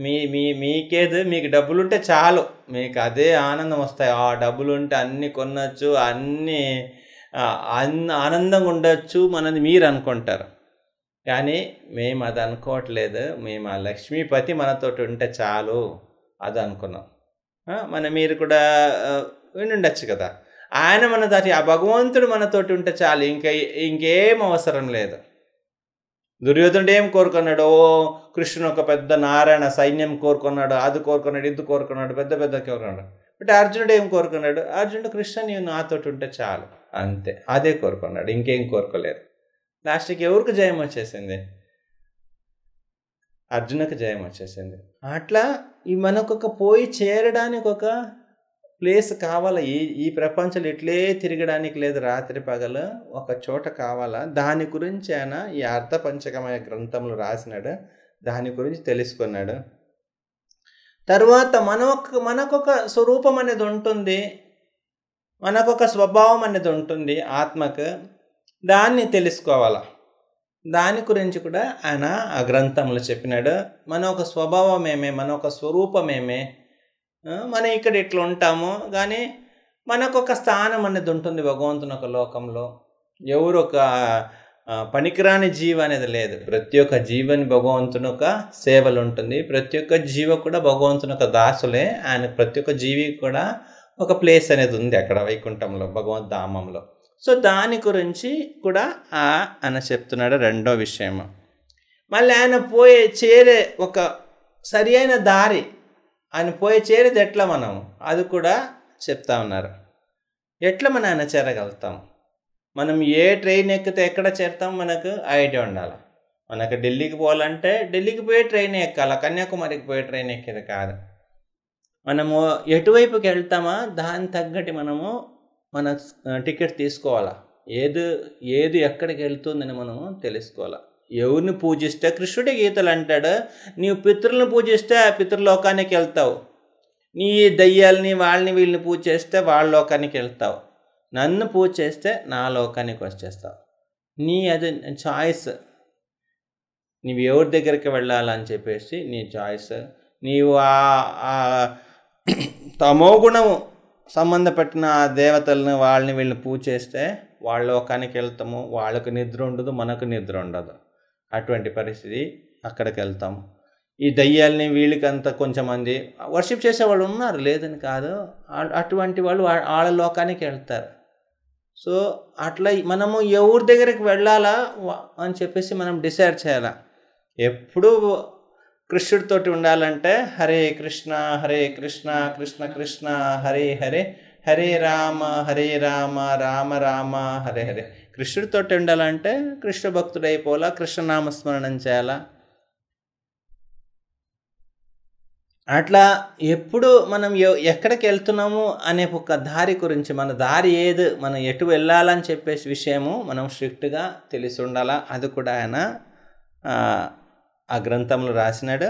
మీ మీ మీకేది మీకు డబ్బులుంటే చాలు. మీకు అదే ఆనందం వస్తాయి. ఆ డబ్బులు ఉంటే అన్నీ కొనచ్చు అన్నీ ఆనందంగా ఉండొచ్చు మనది మీరు అనుకుంటారు. కానీ మేము అది అనుకోవట్లేదు. మేము ఆ లక్ష్మీపతి మనతో ఉంటే చాలు అది అనుకున్నాం. మన మీరు కూడా వినుండొచ్చు కదా. ఆయన మన దాటి ఆ భగవంతుడు మనతోటి ఉంటే చాలు. ఇంకా ఇంకేం అవసరం లేదు. దుర్యోధనుడు ఏం కోరుకున్నాడు? ఓ కృష్ణుడు ఒక పెద్ద నారాయణ సైన్యం కోరుకున్నాడు అది కోరుకున్నాడు ఇది కోరుకున్నాడు పెద్ద పెద్ద కోరుకున్నాడు. బట్ అర్జునుడు ఏం కోరుకున్నాడు? అర్జునుడు కృష్ణ నీవు నాతోటి ఉంటే చాలు. అంతే. అదే కోరుకున్నాడు. ఇంకేం కోరుకోలేదు. లాస్ట్కి ఎవరికి జయం వచ్చేసింది? అర్జునకు జయం వచ్చేసింది. అట్లా ఈ మనకొక పోయి చేరడానికి ఒక ప్లేస్ కావాలా? ఈ ఈ ప్రపంచంలో ఇట్లే తిరగడానికి లేదు రాత్రి పగలు. ఒక చోట కావాలా? దాని గురించి ఆయన ఈ అర్థపంచకమైన గ్రంథంలో రాసినాడు. దాని గురించి తెలుసుకున్నాడు. తర్వాత మనొక మనకొక స్వరూపం అనేది ఉంటుంది. మనకొక స్వభావం అనేది ఉంటుంది ఆత్మకు. దాన్ని తెలుసుకోవాలా? దాని గురించి కూడా ఆయన ఆ గ్రంథంలో చెప్పినాడు. మన ఒక స్వభావం ఏమే మన ఒక స్వరూపం ఏమే మనం ఇక్కడ ఇట్లా ఉంటాము కానీ మనకు ఒక స్థానం అనేది ఉంటుంది భగవంతుని ఒక లోకంలో. ఎవరు ఒక పనికిరాని జీవ అనేది లేదు. ప్రతి ఒక్క జీవని భగవంతుని ఒక సేవలు ఉంటుంది. ప్రతి ఒక్క జీవ కూడా భగవంతుని ఒక దాసులే. ఆయన ప్రతి ఒక్క జీవి కూడా ఒక ప్లేస్ అనేది ఉంది అక్కడ వైకుంఠంలో భగవంత్ ధామంలో సో దాని గురించి కూడా ఆ అని చెప్తున్నాడు రెండో విషయము. మళ్ళీ ఆయన పోయే చేరే ఒక సరి అయిన దారి ఆయన పోయి చేరేది ఎట్లా మనం? అది కూడా చెప్తా ఉన్నారు. ఎట్లా మనం ఆయన చేరగలుగుతాం? మనం ఏ ట్రైన్ ఎక్కితే ఎక్కడ చేరుతాం? మనకు ఐడియా ఉండాలి. మనకు ఢిల్లీకి పోవాలంటే ఢిల్లీకి పోయే ట్రైన్ ఎక్కాలి? కన్యాకుమారికి పోయే ట్రైన్ ఎక్కేది కాదు. మనము ఎటువైపుకి వెళ్తామా? దాని తగ్గట్టు మనము మన టికెట్ తీసుకోవాలా? ఏది ఏది ఎక్కడికి వెళ్తుందని మనము తెలుసుకోవాలా? ఎవరిని పూజిస్తే కృష్ణుడి గీతలు అంటాడు నీవు పితృలను పూజిస్తే ఆ పితృలోకానికి వెళ్తావు. నీ దయ్యాలని వాళ్ళని వీళ్ళని పూజ చేస్తే వాళ్ళ లోకానికి వెళ్తావు. నన్ను పూజ చేస్తే నా లోకానికి వచ్చేస్తావు. నీ అది చాయిస్ నీవు ఎవరి దగ్గరికి వెళ్ళాలని చెప్పేసి నీ చాయిస్ నీవు ఆ తమో గుణము సంబంధపెట్టిన ఆ దేవతలను వాళ్ళని వీళ్ళని పూజ చేస్తే వాళ్ళ లోకానికి వెళ్తాము వాళ్ళకు నిద్ర ఉండదు మనకు నిద్ర ఉండదు. అటువంటి పరిస్థితి అక్కడికి వెళ్తాం. ఈ దయ్యాల్ని వీళ్ళకంతా కొంచెమంది వర్షిప్ చేసే వాళ్ళు ఉన్నారు లేదని కాదు. అటువంటి వాళ్ళు వాళ్ళ లోకానికి వెళ్తారు. సో అట్లా మనము ఎవరి దగ్గరికి వెళ్ళాలా అని చెప్పేసి మనం డిసైడ్ చేయాలా. ఎప్పుడు కృష్ణుడితోటి ఉండాలంటే హరే కృష్ణ హరే కృష్ణ కృష్ణ కృష్ణ హరే హరే హరే రామ హరే రామ రామ రామ హరే హరే. కృష్ణుడితోటి ఉండాలంటే కృష్ణ భక్తుడైపోలా కృష్ణనామస్మరణం చేయాలా? అట్లా ఎప్పుడు మనం ఎక్కడికి వెళ్తున్నాము అనే ఒక దారి గురించి మన దారి ఏది మనం ఎటు వెళ్ళాలని చెప్పేసి విషయము మనం స్ట్రిక్ట్గా తెలిసి ఉండాలా? అది కూడా ఆయన ఆ, గ్రంథంలో రాసినాడు.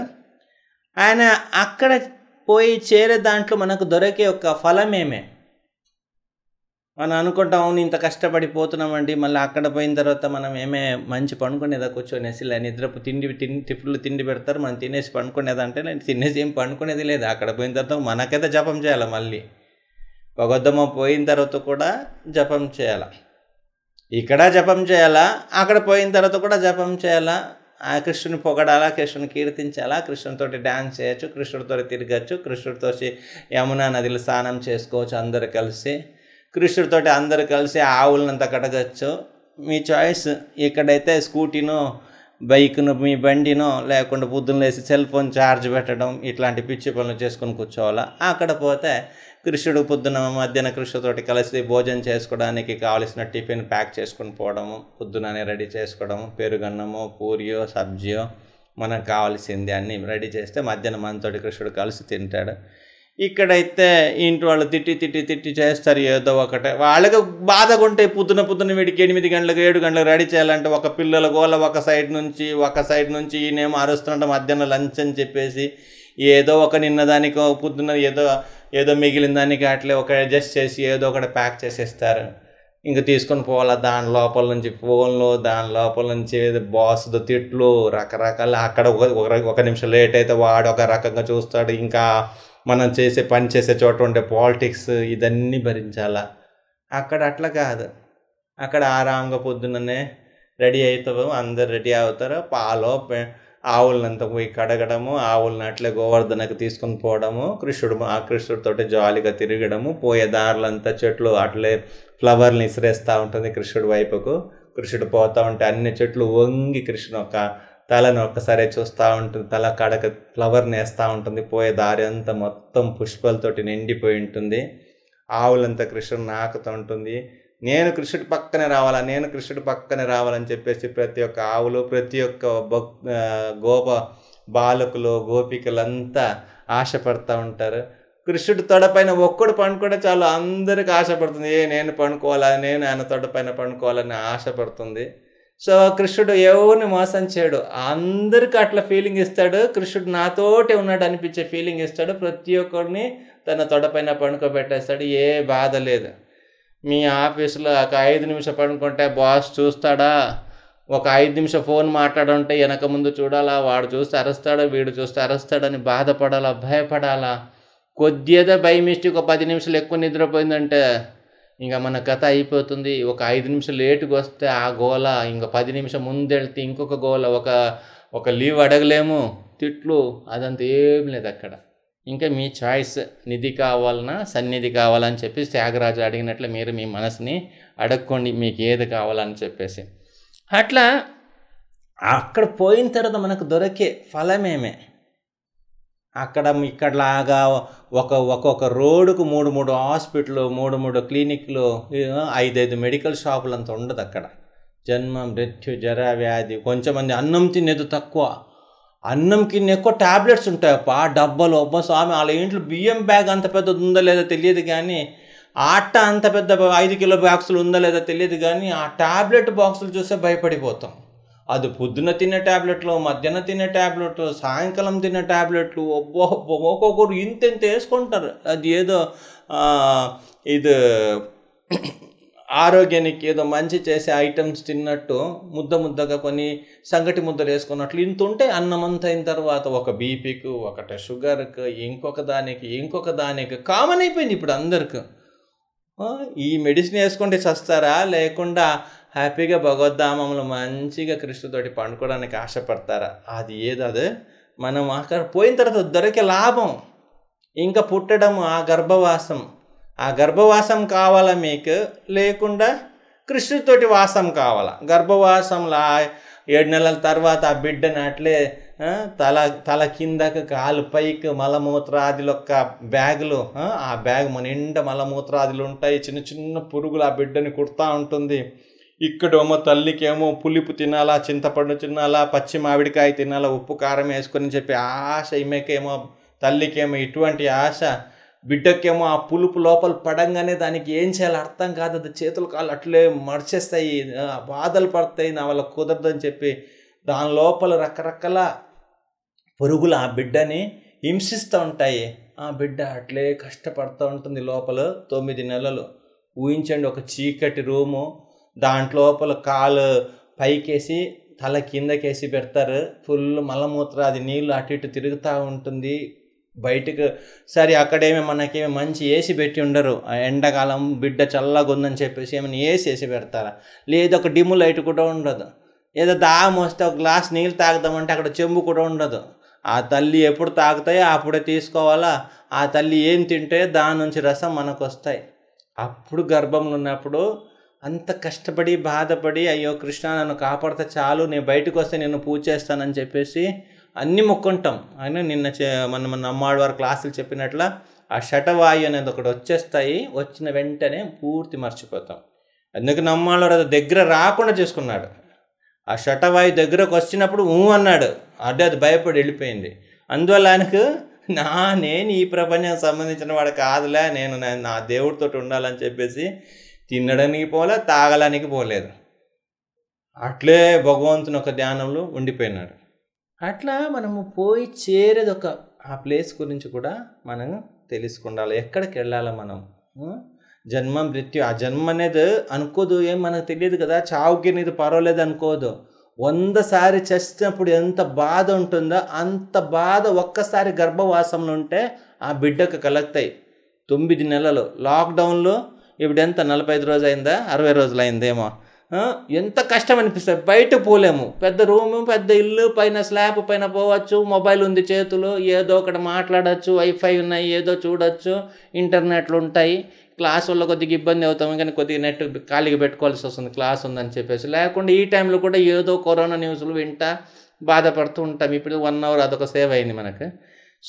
ఆయన అక్కడ పోయి చేరే దాంట్లో మనకు దొరికే ఒక ఫలమేమే మనం అనుకుంటాం "అవును, ఇంత కష్టపడి పోతున్నామండి మళ్ళీ అక్కడ పోయిన తర్వాత మనం ఏమే మంచి పండుకునేదా కూర్చొనేసి ఇలా నిద్రపు తిండి తిండి టిఫిన్లు తిండి పెడతారు మనం తినేసి పండుకునేదంటే నేను తినేసి ఏం పండుకునేది లేదు. అక్కడ పోయిన తర్వాత మనకైతే జపం చేయాలి మళ్ళీ? భగవద్దమ్మ పోయిన తర్వాత కూడా జపం చేయాలి? ఇక్కడ జపం చేయాలా? అక్కడ పోయిన తర్వాత కూడా జపం చేయాలా? ఆ కృష్ణుని పొగడాలా కృష్ణుని కీర్తించాలా కృష్ణుడితోటి డ్యాన్స్ చేయొచ్చు కృష్ణుడితో తిరగచ్చు కృష్ణుడితో యమునా నదిలో స్నానం చేసుకోవచ్చు అందరు కలిసి. కృష్ణుడితోటి అందరు కలిసి ఆవులనంత కడగచ్చు. మీ చాయిస్ ఇక్కడైతే స్కూటీనో బైక్ను మీ బండినో లేకుండా పొద్దున్న లేసి సెల్ ఫోన్ ఛార్జ్ పెట్టడం ఇట్లాంటి పిచ్చి పనులు చేసుకొని కూర్చోవాలా. అక్కడ పోతే కృష్ణుడు పొద్దున మధ్యాహ్న కృష్ణుతోటి కలిసి భోజనం చేసుకోవడానికి కావలసిన టిఫిన్ ప్యాక్ చేసుకొని పోవడము పొద్దుననే రెడీ చేసుకోవడము పెరుగన్నము పూరియో సబ్జియో మనకు కావాల్సింది అన్నీ రెడీ చేస్తే మధ్యాహ్నం మనతోటి కృష్ణుడు కలిసి తింటాడు. ఇక్కడైతే ఇంటి వాళ్ళు తిట్టి తిట్టి తిట్టి చేస్తారు ఏదో ఒకటే. వాళ్ళకి బాధగా ఉంటే పొద్దున పొద్దున వీడికి ఎనిమిది గంటలకు ఏడు గంటలకు రెడీ చేయాలంటే ఒక పిల్లల గోల ఒక సైడ్ నుంచి ఒక సైడ్ నుంచి ఈయనేమో అరుస్తుంటే మధ్యాహ్నం లంచ్ అని చెప్పేసి ఏదో ఒక నిన్న దానికి పొద్దున్న ఏదో ఏదో మిగిలిన దానికి అట్లే ఒక అడ్జస్ట్ చేసి ఏదో ఒకటి ప్యాక్ చేసేస్తారు. ఇంక తీసుకొని పోవాలా దాని లోపల నుంచి ఫోన్లు దాని లోపల నుంచి బాస్తో తిట్లు రకరకాల అక్కడ ఒక ఒక- నిమిషం లేట్ అయితే వాడు ఒక రకంగా చూస్తాడు. ఇంకా మనం చేసే పని చేసే చోట ఉండే పాలిటిక్స్ ఇదన్నీ భరించాలా? అక్కడ అట్లా కాదు. అక్కడ ఆరాంగా పొద్దున్ననే రెడీ అవుతావు అందరు రెడీ అవుతారు పాలో ఆవులంతా ఆవులనంతా పోయి కడగడము ఆవులను అట్లే గోవర్ధనకు తీసుకొని పోవడము కృష్ణుడు ఆ కృష్ణుడితోటి జాలీగా తిరగడము పోయే దారులంతా చెట్లు అట్లే ఫ్లవర్ని ఇసిరేస్తూ ఉంటుంది కృష్ణుడి వైపుకు. కృష్ణుడు పోతూ ఉంటే అన్ని చెట్లు వంగి కృష్ణుడు ఒక తలను ఒక్కసారి చూస్తూ ఉంటుంది. తల కడక ఫ్లవర్ని వేస్తూ ఉంటుంది. పోయే దారి అంతా మొత్తం పుష్పాలతోటి నిండిపోయి ఉంటుంది. ఆవులంతా కృష్ణుడు నాకుతూ ఉంటుంది. నేను కృష్ణుడి పక్కనే రావాలా? నేను కృష్ణుడి పక్కనే రావాలని చెప్పేసి ప్రతి ఒక్క ఆవులు ప్రతి ఒక్క భక్ గోప బాలకులు గోపికలంతా ఆశపడతా ఉంటారు. కృష్ణుడి తొడపైన ఒక్కడు పండుకుంటే చాలా అందరికి ఆశపడుతుంది. ఏ నేను పండుకోవాలా? నేను ఆయన తొడపైన పండుకోవాలని ఆశపడుతుంది. సో కృష్ణుడు ఎవరిని మోసం చేయడు. అందరికి అట్లా ఫీలింగ్ ఇస్తాడు. కృష్ణుడు నాతోటే ఉన్నాడు అనిపించే ఫీలింగ్ ఇస్తాడు. ప్రతి ఒక్కరిని తన తొడపైన పండుకోబెట్టేస్తాడు. ఏ బాధ లేదు. మీ ఆఫీసులో ఒక ఐదు నిమిషం పడుకుంటే బాస్ చూస్తాడా? ఒక ఐదు నిమిషం ఫోన్ మాట్లాడుంటే వెనక ముందు చూడాలా? వాడు చూస్తే అరుస్తాడా? వీడు చూస్తే అరుస్తాడని బాధపడాలా? భయపడాలా? కొద్దిగా బై మిస్టేక్ ఒక పది నిమిషాలు ఎక్కువ నిద్రపోయిందంటే ఇంకా మన కథ అయిపోతుంది. ఒక ఐదు నిమిషం లేటుగా వస్తే ఆ గోల ఇంకా పది నిమిషం ముందెళ్తే ఇంకొక గోల. ఒక ఒక లీవ్ అడగలేము. తిట్లు అదంతా ఏం లేదు అక్కడ. ఇంకా మీ చాయిస్ నిధి కావాలన్నా సన్నిధి కావాలని చెప్పి త్యాగరాజు అడిగినట్లు మీరు మీ మనసుని అడగండి మీకు ఏది కావాలని చెప్పేసి. అట్లా అక్కడ పోయిన తర్వాత మనకు దొరికే ఫలమేమే. అక్కడ ఇక్కడలాగా ఒక ఒక్కొక్క రోడ్డుకు మూడు మూడు హాస్పిటల్ మూడు మూడు క్లినిక్లు ఐదైదు మెడికల్ షాపులు అంత ఉండదు అక్కడ. జన్మ మృత్యు జర వ్యాధి కొంచెమంది అన్నం తినేది తక్కువ. అన్నం కింద ఎక్కువ ట్యాబ్లెట్స్ ఉంటాయప్ప. ఆ డబ్బాలు అబ్బా స్వామి వాళ్ళ ఇంట్లో బియ్యం బ్యాగ్ అంత పెద్దది ఉందో లేదో తెలియదు కానీ ఆట అంత పెద్ద ఐదు కిలో బాక్సులు ఉందో లేదో తెలియదు కానీ ఆ ట్యాబ్లెట్ బాక్సులు చూస్తే భయపడిపోతాం. అది పొద్దున తినే ట్యాబ్లెట్లు మధ్యాహ్నం తినే ట్యాబ్లెట్లు సాయంకాలం తినే ట్యాబ్లెట్లు ఒబ్బో ఒక్కొక్కరు ఇంత ఇంత వేసుకుంటారు. అది ఏదో ఇది ఆరోగ్యానికి ఏదో మంచి చేసే ఐటమ్స్ తిన్నట్టు ముద్ద ముద్దగా కొన్ని సంగటి ముద్దలు వేసుకున్నట్లు ఇంత ఉంటే అన్నం అంత అయిన తర్వాత ఒక బీపీకి ఒకటి షుగర్కి ఇంకొక దానికి ఇంకొక దానికి కామన్ అయిపోయింది ఇప్పుడు అందరికి. ఈ మెడిసిన్ వేసుకుంటే చస్తారా? లేకుండా హ్యాపీగా భగవద్ధామంలో మంచిగా కృష్ణుతోటి పండుకోవడానికి ఆశపడతారా? అది ఏది అది? మనం అక్కడ పోయిన తర్వాత దొరికే లాభం. ఇంకా పుట్టడం ఆ గర్భవాసం ఆ గర్భవాసం కావాలా మీకు? లేకుండా కృష్ణుతోటి వాసం కావాలా? గర్భవాసంలో ఏడు నెలల తర్వాత ఆ బిడ్డని అట్లే తల తల కిందకు కాలు పైకి మలమూత్రాదులు యొక్క బ్యాగులు ఆ, ఆ బ్యాగ్ మన నిండా మలమూత్రాదులు ఉంటాయి. చిన్న చిన్న పురుగులు ఆ బిడ్డని కుడతా ఉంటుంది. ఇక్కడేమో తల్లికేమో పులిపు తినాలా చింతపండు తినాలా పచ్చి మామిడికాయ తినాలా ఉప్పు కారం వేసుకొని చెప్పి ఆశ ఈమెకేమో తల్లికేమో ఇటువంటి ఆశ బిడ్డకేమో ఆ పులుపు లోపల పడంగానే దానికి ఏం చేయాలో అర్థం కాదు. అది చేతులు కాళ్ళు అట్లే మడిచేస్తాయి బాధలు పడతాయి. నా వల్ల కుదరదని చెప్పి దాని లోపల రకరకాల పురుగులు ఆ బిడ్డని హింసిస్తూ ఉంటాయి. ఆ బిడ్డ అట్లే కష్టపడుతూ ఉంటుంది లోపల తొమ్మిది నెలలు. ఊహించండి ఒక చీకటి రూము. దాంట్లోపల కాలు పైకేసి తల కిందకేసి పెడతారు. ఫుల్ మలమూత్ర అది నీళ్ళు అటు ఇటు తిరుగుతూ ఉంటుంది. బయటకు సరే అక్కడేమి మనకేమి మంచి ఏసీ పెట్టి ఉండరు. ఆ ఎండాకాలం బిడ్డ చల్లగా ఉందని చెప్పేసి ఏమైనా ఏసీ వేసి పెడతారా? లేదు ఒక డిమ్ లైట్ కూడా ఉండదు. ఏదో దాహం వస్తే ఒక గ్లాస్ నీళ్ళు తాగుదామంటే అక్కడ చెంబు కూడా ఉండదు. ఆ తల్లి ఎప్పుడు తాగుతాయో అప్పుడే తీసుకోవాలా? ఆ తల్లి ఏం తింటే దాని నుంచి రసం మనకు వస్తాయి అప్పుడు గర్భంలో ఉన్నప్పుడు అంత కష్టపడి బాధపడి అయ్యో కృష్ణ నన్ను కాపాడితే చాలు నేను బయటకు వస్తే నేను పూజ చేస్తానని చెప్పేసి అన్నీ మొక్కుంటాం. అయినా నిన్న చే మన మన అమ్మాడు వారి క్లాసులు చెప్పినట్ల ఆ శటవాయు అనేది ఒకటి వచ్చేస్తాయి. వచ్చిన వెంటనే పూర్తి మర్చిపోతాం. అందుకు నమ్మాడు అది దగ్గర రాకుండా చేసుకున్నాడు. ఆ శటవాయు దగ్గరకు వచ్చినప్పుడు ఊ అన్నాడు. అదే అది భయపడి వెళ్ళిపోయింది. అందువల్ల ఆయనకు నా నేను ఈ ప్రపంచం సంబంధించిన వాడు కాదులే నేను నా దేవుడితో ఉండాలని చెప్పేసి తినడానికి పోలే తాగడానికి పోలేదు. అట్లే భగవంతుని ఒక ధ్యానంలో ఉండిపోయినాడు. అట్లా మనము పోయి చేరేది ఒక ఆ ప్లేస్ గురించి కూడా మనం తెలుసుకుండాలి. ఎక్కడికి వెళ్ళాలి మనం? జన్మ మృత్యు. ఆ జన్మ అనేది అనుకోదు ఏం మనకు తెలియదు కదా. చావుకి అనేది పర్వాలేదు అనుకోదు. వంద సారి చచ్చినప్పుడు ఎంత బాధ ఉంటుందో అంత బాధ ఒక్కసారి గర్భవాసంలో ఉంటే ఆ బిడ్డకు కలుగుతాయి తొమ్మిది నెలలు. లాక్డౌన్లో ఇప్పుడు ఎంత? నలభై ఐదు రోజు అయిందా? అరవై రోజులు అయిందేమో. ఎంత కష్టం అనిపిస్తుంది. బయట పోలేము. పెద్ద రూము పెద్ద ఇల్లు పైన స్లాబ్ పైన పోవచ్చు. మొబైల్ ఉంది చేతిలో. ఏదో ఒకటి మాట్లాడచ్చు. వైఫై ఉన్నాయి. ఏదో చూడొచ్చు. ఇంటర్నెట్లు ఉంటాయి. క్లాస్ వల్ల కొద్దిగా ఇబ్బంది అవుతాము. కానీ కొద్దిగా నెట్ ఖాళీగా పెట్టుకోవాల్సి వస్తుంది. క్లాస్ ఉందని చెప్పేసి. లేకుండా ఈ టైంలో కూడా ఏదో కరోనా న్యూస్లు వింటా బాధపడుతూ ఉంటాం. ఇప్పుడు వన్ అవర్ అదొక సేవ్ అయింది మనకు.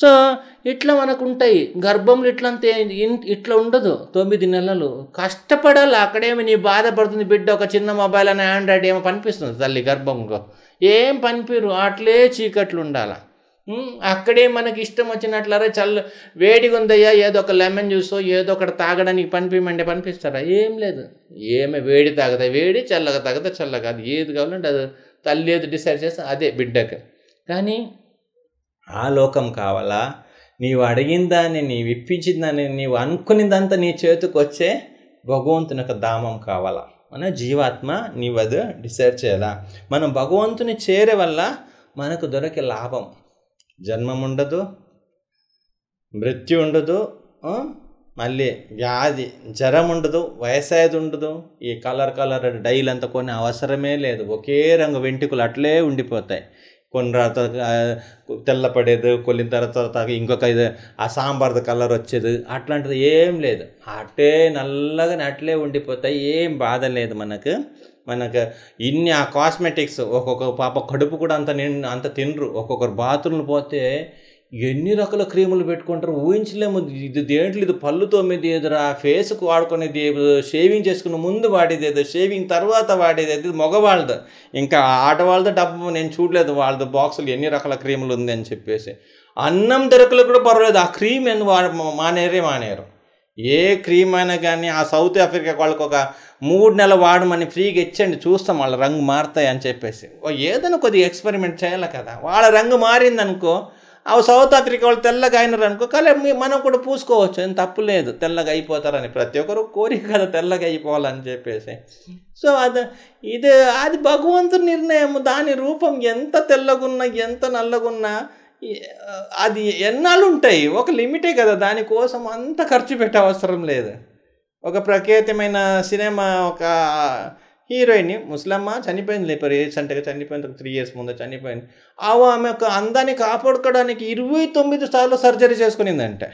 సో ఇట్లా మనకు ఉంటాయి గర్భంలో ఇట్లా అంతే ఇట్లా ఉండదు. తొమ్మిది నెలలు. కష్టపడాలి. అక్కడేమి నీ బాధపడుతుంది బిడ్డ. ఒక చిన్న మొబైల్ అని ఆండ్రాయిడ్ ఏమో పనిపిస్తుంది తల్లి గర్భంలో ఏం పనిపిరు. అట్లే చీకట్లు ఉండాలి అక్కడే మనకి ఇష్టం వచ్చినట్లరా చల్ల వేడిగా ఉందయ్యా ఏదో ఒక లెమన్ జ్యూసో ఏదో ఒకటి తాగడానికి పనిపించమంటే పనిపిస్తారా? ఏం లేదు. ఏమి వేడి తాగదా? వేడి చల్లగా తాగదా? చల్లగా. అది ఏది కావాలంటే అది. తల్లి ఏది డిసైడ్ చేస్తే అదే బిడ్డకు. కానీ ఆ లోకం కావాలా? నీవు అడిగిన దాన్ని నీవు ఇప్పించిన దాన్ని నీవు అనుకునేదంతా నీ చేతికి వచ్చే భగవంతుని యొక్క దామం కావాలా? మన జీవాత్మ నీవు అది డిసైడ్ చేయాలా? మనం భగవంతుని చేరే వల్ల మనకు దొరికే లాభం. జన్మం ఉండదు మృత్యు ఉండదు మళ్ళీ వ్యాధి జ్వరం ఉండదు వయసాయది ఉండదు. ఈ కలర్ కలర్ డైలు అంతా కొన్ని అవసరమే లేదు. ఒకే రంగు వెంట్రుకలు అట్లే ఉండిపోతాయి. కొన్ని తర్వాత తెల్లపడేది కొన్ని తర్వాత ఇంకొక ఇది ఆ సాంబార్ది కలర్ వచ్చేది అట్లాంటిది ఏం లేదు. అట్టే నల్లగా అట్లే ఉండిపోతాయి ఏం బాధ లేదు మనకు. మనకు ఇన్ని ఆ కాస్మెటిక్స్ ఒక్కొక్క పాప కడుపు కూడా అంత నిండు అంత తినరు. ఒక్కొక్కరు బాత్రూమ్లు పోతే ఎన్ని రకాల క్రీములు పెట్టుకుంటారు? ఊహించలేము. ఇది దేంట్లో? ఇది పళ్ళు తోమిది ఎదురా ఫేస్కు వాడుకునేది ఏదో షేవింగ్ చేసుకున్న ముందు వాడేది ఏదో షేవింగ్ తర్వాత వాడేది ఏదో మగవాళ్ళది. ఇంకా ఆడవాళ్ళది డబ్బు నేను చూడలేదు వాళ్ళది బాక్సులు ఎన్ని రకాల క్రీములు ఉంది అని చెప్పేసి. అన్నం దొరకలు కూడా పర్వాలేదు. ఆ క్రీమ్ ఎందుకు వాడ మానేరే మానేరు. ఏ క్రీమ్ అయినా కానీ ఆ సౌత్ ఆఫ్రికా వాళ్ళకి ఒక మూడు నెలలు వాడమని ఫ్రీగా ఇచ్చండి. చూస్తాం వాళ్ళ రంగు మారుతాయి అని చెప్పేసి. ఓ ఏదైనా కొద్దిగా ఎక్స్పెరిమెంట్ చేయాలి కదా. వాళ్ళ రంగు మారిందనుకో అవి సౌత్ ఆఫ్రికా వాళ్ళు తెల్లగా అయినారు అనుకో కానీ మనం కూడా పూసుకోవచ్చు ఏం తప్పు లేదు తెల్లగా అయిపోతారని ప్రతి ఒక్కరు కోరిక కదా తెల్లగా అయిపోవాలని చెప్పేసి. సో అది ఇది అది భగవంతుని నిర్ణయం దాని రూపం ఎంత తెల్లగున్నా ఎంత నల్లగున్నా అది ఎన్నాళ్ళు ఉంటాయి ఒక లిమిటే కదా దానికోసం అంత ఖర్చు పెట్టే అవసరం లేదు. ఒక ప్రఖ్యాతమైన సినిమా ఒక హీరోయిన్ ముస్లమ్మ చనిపోయింది ఇప్పుడు రీసెంట్గా చనిపోయింది ఒక త్రీ ఇయర్స్ ముందు చనిపోయింది. ఆమె ఆమె యొక్క అందాన్ని కాపాడుకోవడానికి ఇరవై తొమ్మిది సార్లు సర్జరీ చేసుకునిందంటే.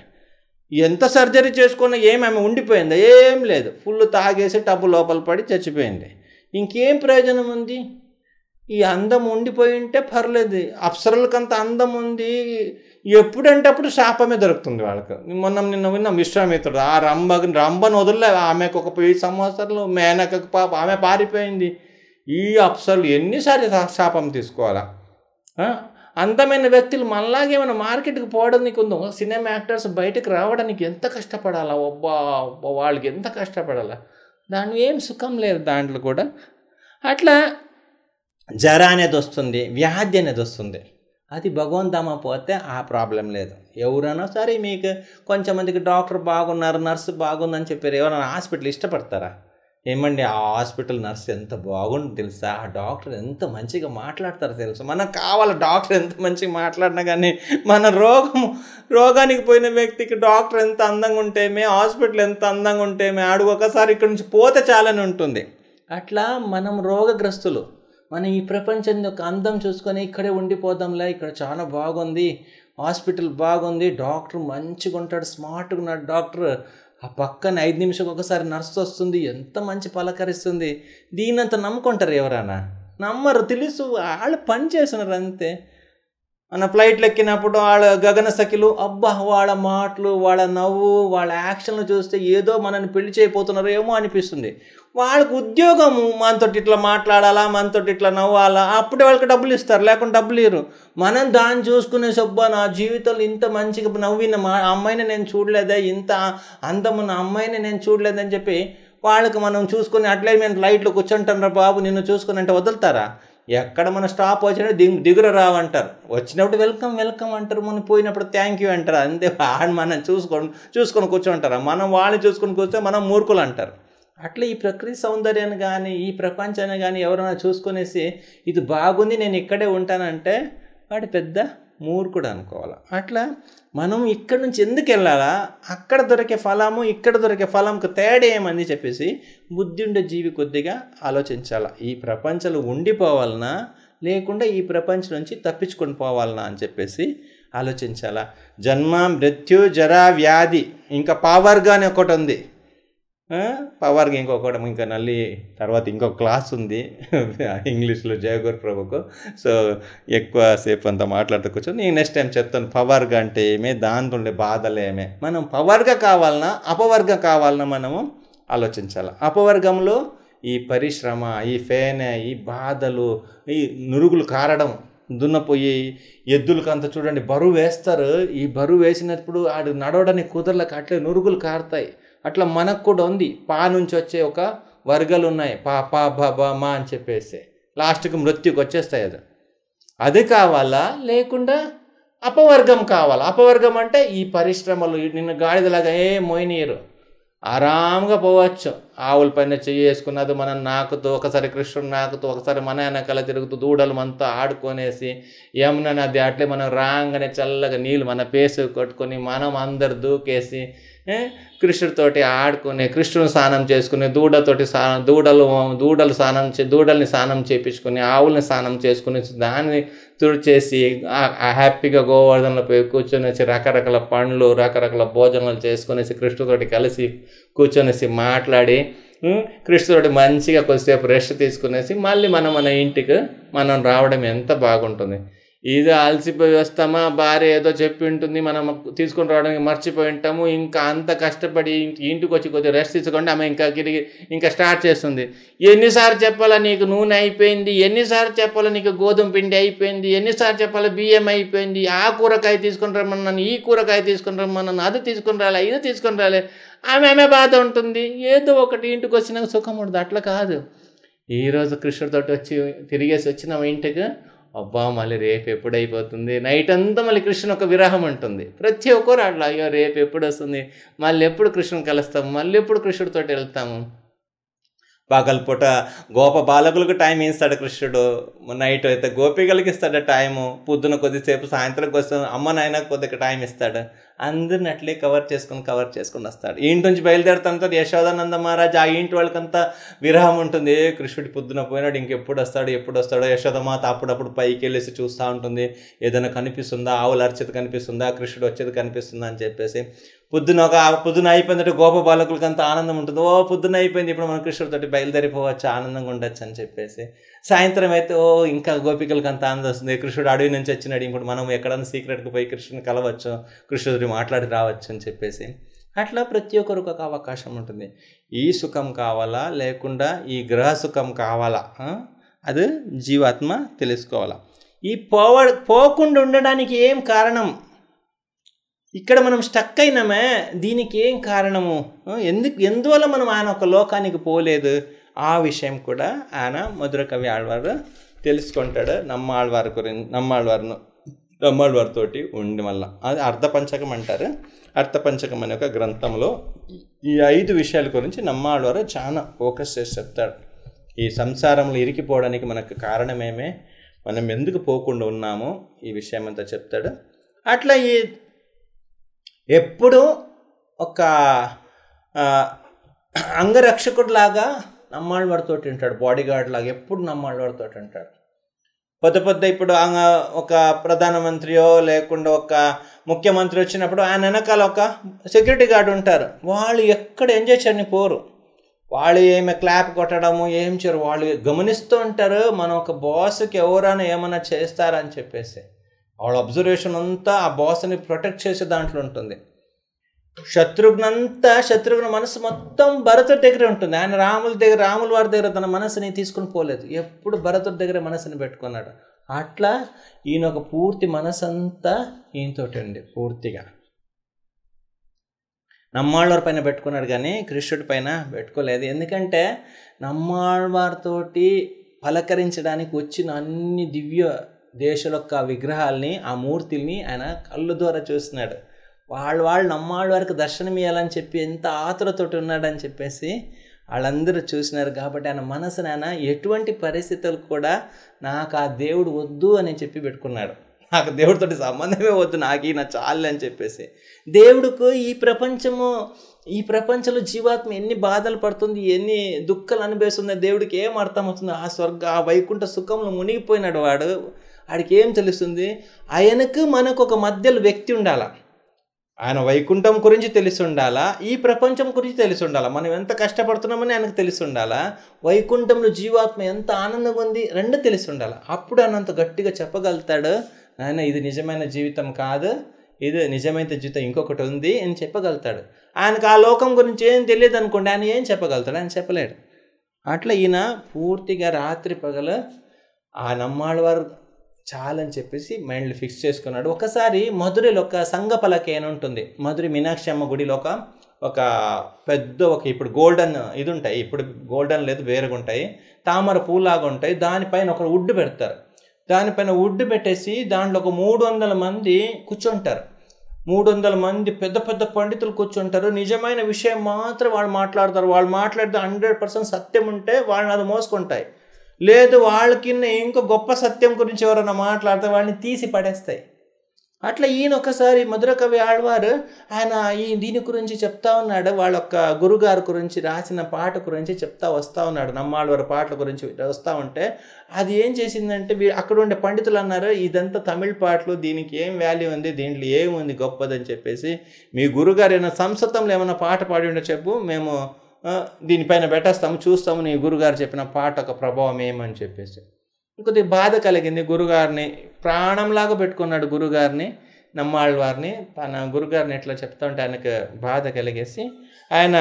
ఎంత సర్జరీ చేసుకున్నా ఏమి ఆమె ఉండిపోయింది? ఏం లేదు. ఫుల్ తాగేసి టబ్బు లోపల పడి చచ్చిపోయింది. ఇంకేం ప్రయోజనం ఉంది? ఈ అందం ఉండిపోయి ఉంటే పర్లేదు. అప్సరలకంత అందం ఉంది. ఎప్పుడంటే అప్పుడు శాపమే దొరుకుతుంది వాళ్ళకి. మొన్న నిన్న విన్నాం విశ్వామిత్రుడు. ఆ రంభ రంభను వదలలే ఆమెకు ఒక వెయ్యి సంవత్సరాలు మేనకకు పాప ఆమె పారిపోయింది. ఈ అప్సర్లు ఎన్నిసార్లు శాపం తీసుకోవాలా? అందమైన వ్యక్తులు మనలాగే మన మార్కెట్కి పోవడానికి ఉందో? సినిమా యాక్టర్స్ బయటకు రావడానికి ఎంత కష్టపడాలా? ఒబ్బా ఒబ్బా వాళ్ళకి ఎంత కష్టపడాలా? దాని ఏం సుఖం లేదు దాంట్లో కూడా. అట్లా జర అనేది వస్తుంది వ్యాధి అనేది వస్తుంది. అది భగవంతమ్మ పోతే ఆ ప్రాబ్లం లేదు. ఎవరైనా సరే మీకు కొంచెం మందికి డాక్టర్ బాగున్నారు నర్సు బాగుందని చెప్పారు ఎవరైనా హాస్పిటల్ ఇష్టపడతారా? ఏమండి ఆ హాస్పిటల్ నర్స్ ఎంత బాగుంది తెలుసా? ఆ డాక్టర్ ఎంత మంచిగా మాట్లాడతారో తెలుసా? మనకు కావాలి డాక్టర్ ఎంత మంచిగా మాట్లాడినా కానీ మన రోగం రోగానికి పోయిన వ్యక్తికి డాక్టర్ ఎంత అందంగా ఉంటేమే హాస్పిటల్ ఎంత అందంగా ఉంటేమే ఆడు ఒకసారి ఇక్కడి నుంచి పోతే చాలని ఉంటుంది. అట్లా మనం రోగగ్రస్తులు మనం ఈ ప్రపంచం యొక్క అందం చూసుకొని ఇక్కడే ఉండిపోదాంలే ఇక్కడ చాలా బాగుంది హాస్పిటల్ బాగుంది డాక్టర్ మంచిగా ఉంటాడు స్మార్ట్గా ఉన్నాడు డాక్టర్. ఆ పక్కన ఐదు నిమిషం ఒకసారి నర్స్ వస్తుంది ఎంత మంచి పలకరిస్తుంది. దీనంత నమ్ముకుంటారు ఎవరైనా? నమ్మరు తెలుసు వాళ్ళు పని చేస్తున్నారు అంతే. మన ఫ్లైట్లు ఎక్కినప్పుడు వాళ్ళ గగన సఖిలు అబ్బా వాళ్ళ మాటలు వాళ్ళ నవ్వు వాళ్ళ యాక్షన్లు చూస్తే ఏదో మనల్ని పెళ్ళి చేయబోతున్నారు ఏమో అనిపిస్తుంది. వాళ్ళకి ఉద్యోగము మనతో ఇట్లా మాట్లాడాలా మనతో ఇట్లా నవ్వాలా అప్పుడే వాళ్ళకి డబ్బులు ఇస్తారు లేకుంటే డబ్బులు ఇవ్వరు మనం దాన్ని చూసుకునే సబ్బా నా జీవితంలో ఇంత మంచిగా నవ్విన మా అమ్మాయిని నేను చూడలేదే ఇంత అందమున్న అమ్మాయిని నేను చూడలేదని చెప్పి వాళ్ళకి మనం చూసుకొని అట్లే మేము లైట్లో రా బాబు నిన్ను చూసుకుని అంటే వదులుతారా? ఎక్కడ మన స్టాప్ వచ్చినా దిగు దిగుర రావంటారు. వచ్చినప్పుడు వెల్కమ్ వెల్కమ్ అంటారు మనం పోయినప్పుడు థ్యాంక్ యూ అంటారు. అంతే వాడు మనం చూసుకొని చూసుకొని కూర్చుంటారా మనం వాళ్ళని చూసుకొని కూర్చొని మనం మూర్ఖులు అంటారు. అట్లా ఈ ప్రకృతి సౌందర్యాన్ని కానీ ఈ ప్రపంచాన్ని కానీ ఎవరైనా చూసుకునేసి ఇది బాగుంది నేను ఇక్కడే ఉంటానంటే వాడు పెద్ద మూర్ఖుడు అనుకోవాలి? అట్లా మనం ఇక్కడ నుంచి ఎందుకు వెళ్ళాలా? అక్కడ దొరికే ఫలము ఇక్కడ దొరికే ఫలంకు తేడా ఏమని చెప్పేసి బుద్ధి ఉండే జీవి కొద్దిగా ఆలోచించాల? ఈ ప్రపంచంలో ఉండిపోవాలనా? లేకుండా ఈ ప్రపంచం నుంచి తప్పించుకొని పోవాలనా అని చెప్పేసి ఆలోచించాలా? జన్మ మృత్యు జరా వ్యాధి ఇంకా పావర్గా అని ఒకటి ఉంది. పవర్కి ఇంకొకటి ఇంకా నల్లి తర్వాత ఇంకొక క్లాస్ ఉంది. ఇంగ్లీష్లో జయగూర్ ప్రభుకు. సో ఎక్కువసేపు అంతా మాట్లాడుతూ కూర్చొని నేను నెక్స్ట్ టైం చెప్తాను పవర్గా అంటే ఏమే? దాంతో ఉండే బాధలు ఏమే? మనం పవర్గా కావాలన్నా అపవర్గ కావాలన్నా మనము ఆలోచించాలి. అపవర్గంలో ఈ పరిశ్రమ ఈ ఫేనె ఈ బాధలు ఈ నురుగులు కారడం దున్నపోయి ఎద్దులకు అంత చూడండి బరువు వేస్తారు. ఈ బరువు వేసినప్పుడు ఆడు నడవడానికి కుదరలకు అట్లే నురుగులు కారుతాయి. అట్లా మనకు కూడా ఉంది. పా నుంచి వచ్చే ఒక వర్గాలు ఉన్నాయి. పా పా బా బా మా అని చెప్పేసి. లాస్ట్కి మృత్యుకి వచ్చేస్తాయి అది. అది కావాలా? లేకుండా అపవర్గం కావాలి? అపవర్గం అంటే ఈ పరిశ్రమలు నిన్ను గాడిదలాగా ఏ మోయినీరు ఆరాంగా పోవచ్చు. ఆవుల పైన చెయ్యి వేసుకున్నది మనం నాకుతూ ఒకసారి కృష్ణుడు నాకుతూ ఒకసారి మన వెనకాల తిరుగుతూ దూడలు మనతో ఆడుకొనేసి యమున నది అట్లే మనం రాగానే చల్లగా నీళ్ళు మన పేసు కొట్టుకొని మనం అందరు దూకేసి కృష్ణుడితోటి ఆడుకుని కృష్ణుని స్నానం చేసుకుని దూడతోటి స్నానం దూడలు దూడలు స్నానం చే దూడల్ని స్నానం చేపించుకుని ఆవుల్ని స్నానం చేసుకుని దాన్ని తుడిచేసి హ్యాపీగా గోవర్ధనలో పోయి కూర్చొనేసి రకరకాల పండ్లు రకరకాల భోజనాలు చేసుకునేసి కృష్ణుతోటి కలిసి కూర్చొనేసి మాట్లాడి కృష్ణుతోటి మంచిగా కొద్దిసేపు రెస్ట్ తీసుకునేసి మళ్ళీ మనం మన ఇంటికి మనం రావడం ఎంత బాగుంటుంది. ఇది అలసిపోయి వస్తామా? భార్య ఏదో చెప్పి ఉంటుంది మనం తీసుకొని రావడానికి మర్చిపోయి ఉంటాము. ఇంకా అంత కష్టపడి ఇంటికి వచ్చి కొద్దిగా రెస్ట్ తీసుకోండి. ఆమె ఇంకా తిరిగి ఇంకా స్టార్ట్ చేస్తుంది. ఎన్నిసార్లు చెప్పాలా నీకు నూనె అయిపోయింది? ఎన్నిసార్లు చెప్పాలా నీకు గోధుమ పిండి అయిపోయింది? ఎన్నిసార్లు చెప్పాలా బియ్యం అయిపోయింది? ఆ కూరకాయ తీసుకొని రమ్మన్నాను ఈ కూరకాయ తీసుకొని రమ్మన్నాను అది తీసుకొని రాలే ఇది తీసుకొని రాలే. ఆమె ఆమె బాధ ఉంటుంది. ఏదో ఒకటి ఇంటికి వచ్చినాక సుఖం ఉండదు. అట్లా కాదు. ఈరోజు కృష్ణుడితోటి వచ్చి తిరిగేసి వచ్చినాము ఇంటికి. అబ్బా మళ్ళీ రేపు ఎప్పుడు అయిపోతుంది నైట్ అంతా మళ్ళీ కృష్ణ ఒక విరహం ఉంటుంది ప్రతి ఒక్కరు అట్లా అయ్యో రేపు ఎప్పుడు వస్తుంది మళ్ళీ ఎప్పుడు కృష్ణుని కలుస్తాము మళ్ళీ ఎప్పుడు కృష్ణుడితో వెళ్తాము? పగలపూట గోప బాలకులకు టైం ఇస్తాడు కృష్ణుడు. నైట్ అయితే గోపికలకి ఇస్తాడు టైము పొద్దున కొద్దిసేపు సాయంత్రం కోసం అమ్మ నాయన కొద్దిగా టైం ఇస్తాడు. అందరిని అట్లే కవర్ చేసుకుని కవర్ చేసుకుని వస్తాడు. ఇంటి నుంచి బయలుదేరుతాంతో యశోదానంద మహారాజ్ ఆ ఇంటి వాళ్ళకంతా విరహం ఉంటుంది. ఏ కృష్ణుడి పొద్దున పోయినాడు ఇంకెప్పుడు వస్తాడు ఎప్పుడు వస్తాడో యశోదమాత అప్పుడప్పుడు పైకి వెళ్ళేసి చూస్తూ ఉంటుంది. ఏదైనా కనిపిస్తుందా? ఆవుల అరిచేది కనిపిస్తుందా? కృష్ణుడు వచ్చేది కనిపిస్తుందా? అని చెప్పేసి పొద్దున ఒక పొద్దున అయిపోయిందంటే గోప బాలకులకి అంత ఆనందం ఉంటుంది. ఓ పొద్దున అయిపోయింది. ఇప్పుడు మనం కృష్ణుడితోటి బయలుదేరిపోవచ్చు ఆనందంగా ఉండొచ్చు అని చెప్పేసి సాయంత్రం అయితే ఓ ఇంకా గోపికలకు అంత ఆనందం వస్తుంది. కృష్ణుడు అడవి నుంచి వచ్చినాడు. ఇప్పుడు మనం ఎక్కడన్నా సీక్రెట్కి పోయి కృష్ణుని కలవచ్చు కృష్ణుడి మాట్లాడి రావచ్చు అని చెప్పేసి. అట్లా ప్రతి ఒక్కరికి ఒక అవకాశం ఉంటుంది. ఈ సుఖం కావాలా? లేకుండా ఈ గ్రహ సుఖం కావాలా? అది జీవాత్మ తెలుసుకోవాలా? ఈ పోవ పోకుండా ఉండడానికి ఏం కారణం? ఇక్కడ మనం స్టక్ అయినామే. దీనికి ఏం కారణము? ఎందుకు ఎందువల్ల మనం ఆయన ఒక లోకానికి పోలేదు? ఆ విషయం కూడా ఆయన మధురకవి ఆళ్వారు తెలుసుకుంటాడు. నమ్మ ఆళ్వారి గురించి నమ్మాళ్వారును నమ్మాళ్వారితోటి ఉండి వల్ల అది అర్ధపంచకం అంటారు. అర్థపంచకం అనే ఒక గ్రంథంలో ఈ ఐదు విషయాల గురించి నమ్మాళ్వారు చాలా ఫోకస్ చేసి చెప్తాడు ఈ సంసారంలో ఇరికిపోవడానికి మనకు కారణమేమే మనం ఎందుకు పోకుండా ఉన్నామో ఈ విషయం అంతా చెప్తాడు. అట్లా ఈ ఎప్పుడు ఒక అంగరక్షకుడిలాగా నమ్మాళ్ళవారితో ఉంటాడు బాడీ గార్డ్ లాగా ఎప్పుడు నమ్మాళ్ళవారితో ఉంటాడు పెద్ద పెద్ద ఇప్పుడు ఆయన ఒక ప్రధానమంత్రియో లేకుండా ఒక ముఖ్యమంత్రి వచ్చినప్పుడు ఆయన వెనకాల ఒక సెక్యూరిటీ గార్డ్ ఉంటారు. వాళ్ళు ఎక్కడ ఎంజాయ్ చేయని పోరు. వాళ్ళు ఏమి క్లాప్ కొట్టడము ఏం చేయరు. వాళ్ళు గమనిస్తూ ఉంటారు మనం ఒక బాస్కి ఎవరైనా ఏమైనా చేస్తారని చెప్పేసి. వాళ్ళ అబ్జర్వేషన్ అంతా ఆ బాస్ని ప్రొటెక్ట్ చేసే దాంట్లో ఉంటుంది. శత్రుఘ్నంతా శత్రుఘ్న మనసు మొత్తం భరతుడి దగ్గర ఉంటుంది. ఆయన రాముల దగ్గర రాముల వారి దగ్గర తన మనసుని తీసుకుని పోలేదు. ఎప్పుడు భరతుడి దగ్గర మనసుని పెట్టుకున్నాడు. అట్లా ఈయన ఒక పూర్తి మనసు అంతా ఈయనతోటి ఉంది పూర్తిగా. నమ్మాళ్ళవారి పైన పెట్టుకున్నాడు కానీ కృష్ణుడి పైన పెట్టుకోలేదు. ఎందుకంటే నమ్మాళ్ళవారితోటి పలకరించడానికి వచ్చిన అన్ని దివ్య దేశాల యొక్క విగ్రహాల్ని ఆ మూర్తిని ఆయన కళ్ళు ద్వారా చూస్తున్నాడు వాళ్ళు వాళ్ళు నమ్మాళ్ళ వరకు దర్శనం ఇవ్వాలని చెప్పి ఎంత ఆతురతోటి ఉన్నాడని చెప్పేసి వాళ్ళందరూ చూసినారు కాబట్టి ఆయన మనసు నాన్న ఎటువంటి పరిస్థితులు కూడా నాకు ఆ దేవుడు వద్దు అని చెప్పి పెట్టుకున్నాడు. నాకు దేవుడితోటి సంబంధమే వద్దు నాకు ఈయన చాలు అని చెప్పేసి. దేవుడుకు ఈ ప్రపంచము ఈ ప్రపంచంలో జీవాత్మ ఎన్ని బాధలు పడుతుంది ఎన్ని దుఃఖాలు అనుభవిస్తుందో దేవుడికి ఏం అర్థం అవుతుంది ఆ స్వర్గ ఆ వైకుంఠ సుఖంలో మునిగిపోయినాడు వాడు. వాడికి ఏం తెలుస్తుంది? ఆయనకు మనకు ఒక మధ్యలో వ్యక్తి ఉండాల? ఆయన వైకుంఠం గురించి తెలిసి ఉండాలా ఈ ప్రపంచం గురించి తెలిసి ఉండాలా మనం ఎంత కష్టపడుతున్నామని ఆయనకు తెలిసి ఉండాలా వైకుంఠంలో జీవాత్మ ఎంత ఆనందంగా ఉంది రెండు తెలిసి ఉండాలి అప్పుడు ఆయన అంత గట్టిగా చెప్పగలుగుతాడు. ఆయన ఇది నిజమైన జీవితం కాదు. ఇది నిజమైన జీవితం ఇంకొకటి ఉంది అని చెప్పగలుగుతాడు. ఆయనకు ఆ లోకం గురించి ఏం తెలియదు అనుకోండి ఆయన ఏం చెప్పగలుగుతాడు? ఆయన చెప్పలేడు. అట్లా ఈయన పూర్తిగా రాత్రి పగలు ఆ నమ్మాళ్ళ వారు చాలని చెప్పేసి మైండ్లో ఫిక్స్ చేసుకున్నాడు. ఒకసారి మధురైలో ఒక సంగపలకి ఉంటుంది. మధురి మీనాక్షి అమ్మ గుడిలో ఒక ఒక పెద్ద ఒక ఇప్పుడు గోల్డెన్ ఇది ఉంటాయి. ఇప్పుడు గోల్డెన్ లేదు వేరుగా ఉంటాయి. తామర పూలాగా ఉంటాయి. దానిపైన ఒక వుడ్ పెడతారు. దానిపైన వుడ్ పెట్టేసి దాంట్లో ఒక మూడు వందల మంది కూర్చుంటారు. మూడు వందల మంది పెద్ద పెద్ద పండితులు కూర్చుంటారు. నిజమైన విషయం మాత్రం వాళ్ళు మాట్లాడతారు. వాళ్ళు మాట్లాడితే హండ్రెడ్ పర్సెంట్ సత్యం ఉంటే వాళ్ళని అది మోసుకుంటాయి. లేదు వాళ్ళకి ఇంకో గొప్ప సత్యం గురించి ఎవరైనా మాట్లాడితే వాళ్ళని తీసి పడేస్తాయి. అట్లా ఈయన ఒకసారి మధుర కవి ఆళ్వారు ఆయన ఈ దీని గురించి చెప్తా ఉన్నాడు వాళ్ళ యొక్క గురుగారు గురించి రాసిన పాట గురించి చెప్తా వస్తూ ఉన్నాడు నమ్మాళ్ళవారి పాటల గురించి వస్తూ ఉంటే అది ఏం చేసిందంటే అక్కడ ఉండే పండితులు అన్నారు ఇదంతా తమిళ పాటలు దీనికి ఏం వాల్యూ ఉంది దీంట్లో ఏముంది గొప్పదని చెప్పేసి మీ గురుగారు ఏమైనా సంస్కృతంలో ఏమైనా పాట పాడి ఉంటే చెప్పు మేము దీనిపైన పెట్టేస్తాము చూస్తాము నీ గురుగారు చెప్పిన పాట ఒక ప్రభావం ఏమని చెప్పేసి. ఇంకొద్ది బాధ కలిగింది గురుగారిని ప్రాణంలాగా పెట్టుకున్నాడు గురుగారిని నమ్మాళ్ళ వారిని తన గురుగారిని ఎట్లా చెప్తుంటే ఆయనకు బాధ కలిగేసి ఆయన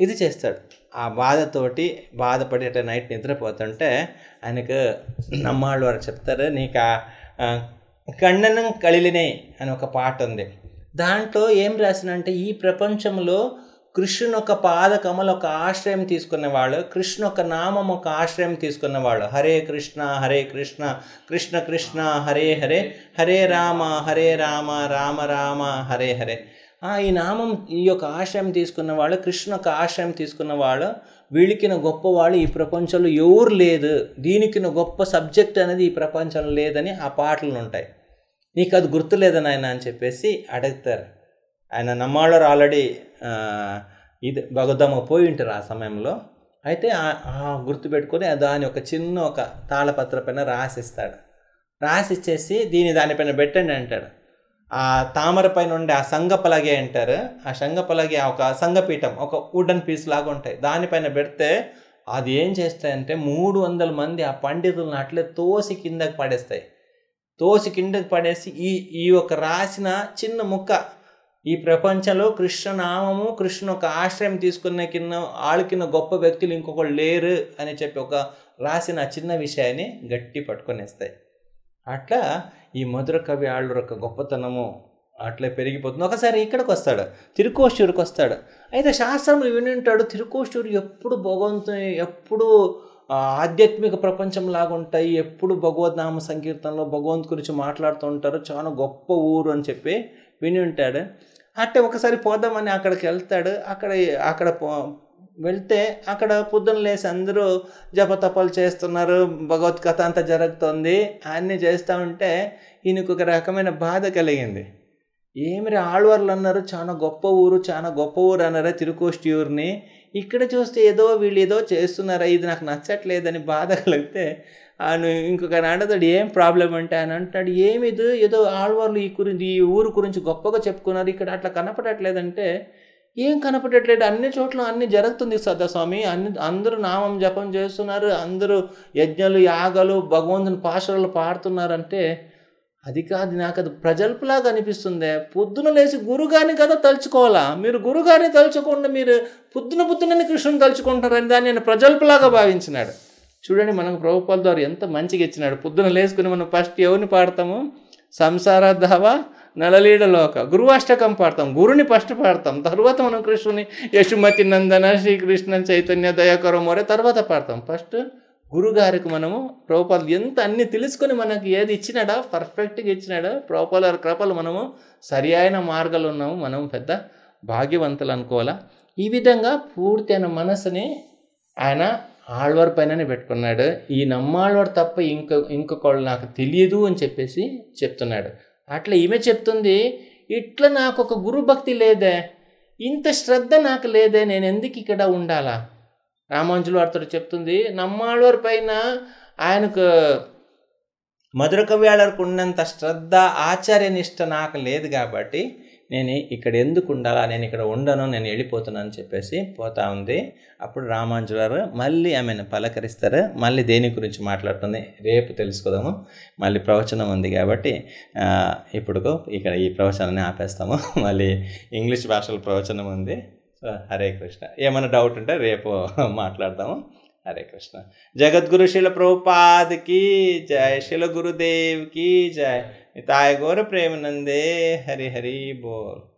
ఇది చేస్తాడు. ఆ బాధతోటి బాధపడి అట్లా నైట్ నిద్రపోతుంటే ఆయనకు నమ్మాళ్ళు వారు చెప్తారు నీకు ఆ కಣ್ಣనం కలిలినే అని ఒక పాట ఉంది. దాంట్లో ఏం రాసినంటే ఈ ప్రపంచంలో కృష్ణుని ఒక పాదకమలు ఒక ఆశ్రయం తీసుకున్నవాళ్ళు కృష్ణ ఒక నామం ఒక ఆశ్రయం తీసుకున్నవాళ్ళు హరే కృష్ణ హరే కృష్ణ కృష్ణ కృష్ణ హరే హరే హరే రామ హరే రామ రామ రామ హరే హరే. ఈ నామం ఈ యొక్క ఆశ్రయం తీసుకున్నవాడు కృష్ణ ఒక ఆశ్రయం తీసుకున్న వాళ్ళు వీళ్ళకిన గొప్పవాళ్ళు ఈ ప్రపంచంలో ఎవరు లేదు. దీనికిన గొప్ప సబ్జెక్ట్ అనేది ఈ ప్రపంచంలో లేదని ఆ పాటలు ఉంటాయి నీకు అది గుర్తులేదని ఆయన అని చెప్పేసి అడుగుతారు. ఆయన నమ్మాళ్ళరు ఆల్రెడీ ఇది భగదమ్మ పోయి ఉంటారు ఆ సమయంలో. అయితే గుర్తుపెట్టుకొని దాని ఒక చిన్న ఒక తాళపత్ర పైన రాసిస్తాడు. రాసిచ్చేసి దీని దానిపైన పెట్టండి అంటాడు. ఆ తామర పైన ఉండే ఆ సంగపలగే అంటారు. ఆ సంగపలగే ఒక సంగపీఠం ఒక వుడన్ పీస్ లాగా ఉంటాయి. దానిపైన పెడితే అది ఏం చేస్తాయంటే మూడు వందల మంది ఆ పండితులను అట్లే తోసి కిందకి పడేస్తాయి. తోసి కిందకి పడేసి ఈ ఈ ఒక రాసిన చిన్న ముక్క. ఈ ప్రపంచంలో కృష్ణనామము కృష్ణ ఒక ఆశ్రయం తీసుకున్న కింద ఆళ్ళకిన్న గొప్ప వ్యక్తులు ఇంకొకళ్ళు లేరు అని చెప్పి ఒక రాసిన చిన్న విషయాన్ని గట్టి పట్టుకొనేస్తాయి. అట్లా ఈ మధుర కవి ఆళ్ళ యొక్క గొప్పతనము అట్లే పెరిగిపోతుంది. ఒకసారి ఇక్కడికి వస్తాడు తిరుకోష్టూరుకి వస్తాడు. అయితే శాస్త్రములు వినింటాడు తిరుకోష్టూరు ఎప్పుడు భగవంతుని ఎప్పుడు ఆధ్యాత్మిక ప్రపంచం లాగా ఉంటాయి. ఎప్పుడు భగవద్నామ సంకీర్తనలో భగవంత్ గురించి మాట్లాడుతూ ఉంటారు చాలా గొప్ప ఊరు అని చెప్పి విని ఉంటాడు. అంటే ఒకసారి పోదామని అక్కడికి వెళ్తాడు. అక్కడ అక్కడ వెళ్తే అక్కడ పొద్దున్న లేసి అందరూ జపతపాలు చేస్తున్నారు. భగవద్గత అంతా జరుగుతుంది. అన్నీ చేస్తూ ఉంటే ఈయనకు ఒక రకమైన బాధ కలిగింది. ఏమిరి ఆళ్వార్లు అన్నారు. చాలా గొప్ప ఊరు చాలా గొప్ప ఊరు అన్నారా తిరుకోష్టి ఊరిని. ఇక్కడ చూస్తే ఏదో వీళ్ళు ఏదో చేస్తున్నారా ఇది నాకు నచ్చట్లేదని బాధ కలిగితే ఆయన ఇంకొక ఆయన ఏం ప్రాబ్లం అంటే? ఆయన అంటాడు ఏమిది ఏదో ఆళ్వార్లు ఈ గురించి ఈ ఊరు గురించి గొప్పగా చెప్పుకున్నారు ఇక్కడ అట్లా కనపడట్లేదంటే ఏం కనపడట్లేదు? అన్ని చోట్ల అన్ని జరుగుతుంది సదాస్వామి అన్ని అందరూ నామం జపం చేస్తున్నారు అందరూ యజ్ఞాలు యాగాలు భగవంతుని పాశలు పాడుతున్నారంటే అది కాదు నాకు అది ప్రజల్పులాగా అనిపిస్తుంది. పొద్దున లేచి గురుగారిని కదా తలుచుకోవాలా? మీరు గురుగారిని తలుచుకోకుండా మీరు పొద్దున పొద్దునని కృష్ణుని తలుచుకుంటారని దాన్ని నేను ప్రజల్పులాగా భావించినాడు. చూడండి మనకు ప్రభుపాల ద్వారా ఎంత మంచిగా ఇచ్చినాడు. పొద్దున లేచుకుని మనం ఫస్ట్ ఎవరిని పాడతాము? సంసార ధావ నలలీడలోక గురువాష్టకం పాడతాం. గురుని ఫస్ట్ పాడతాం. తర్వాత మనం కృష్ణుని. యశుమతి నందన శ్రీకృష్ణ చైతన్య దయాకరం మరే తర్వాత పాడతాం. ఫస్ట్ గురుగారికి మనము ప్రభుపాలు ఎంత అన్ని తెలుసుకొని మనకి ఏది ఇచ్చినాడా పర్ఫెక్ట్గా ఇచ్చినాడా ప్రభుపాల కృపలు మనము సరి అయిన మార్గాలు ఉన్నాము మనం పెద్ద భాగ్యవంతులు అనుకోవాలా? ఈ విధంగా పూర్తి అయిన మనసుని ఆయన ఆళ్వారి పైననే పెట్టుకున్నాడు. ఈ నమ్మాళ్వారు తప్ప ఇంక ఇంకొకళ్ళు నాకు తెలియదు అని చెప్పేసి చెప్తున్నాడు. అట్లా ఈమె చెప్తుంది ఇట్లా నాకు ఒక గురుభక్తి లేదే ఇంత శ్రద్ధ నాకు లేదే నేను ఎందుకు ఇక్కడ ఉండాలా? రామాంజులు అతడు చెప్తుంది నమ్మాళ్వారి పైన ఆయనకు మధుర కవ్యాళకు ఉన్నంత శ్రద్ధ ఆచార్యనిష్ట నాకు లేదు కాబట్టి నేను ఇక్కడ ఎందుకు ఉండాలా నేను ఇక్కడ ఉండను నేను వెళ్ళిపోతున్నాను అని చెప్పేసి పోతా ఉంది. అప్పుడు రామాంజులారు మళ్ళీ ఆమెను పలకరిస్తారు మళ్ళీ దేని గురించి మాట్లాడుతుంది రేపు తెలుసుకుందాము. మళ్ళీ ప్రవచనం ఉంది కాబట్టి ఇప్పుడు ఇక్కడ ఈ ప్రవచనాన్ని ఆపేస్తాము. మళ్ళీ ఇంగ్లీష్ భాషలో ప్రవచనం ఉంది. సో హరే కృష్ణ. ఏమైనా డౌట్ ఉంటే రేపు మాట్లాడదాము. హరే కృష్ణ. జగద్గురు శిల ప్రభుపాద్కి జయ శిల గురుదేవ్కి జయ తాయగోర ప్రేమనందే. హరి హరి బోల్.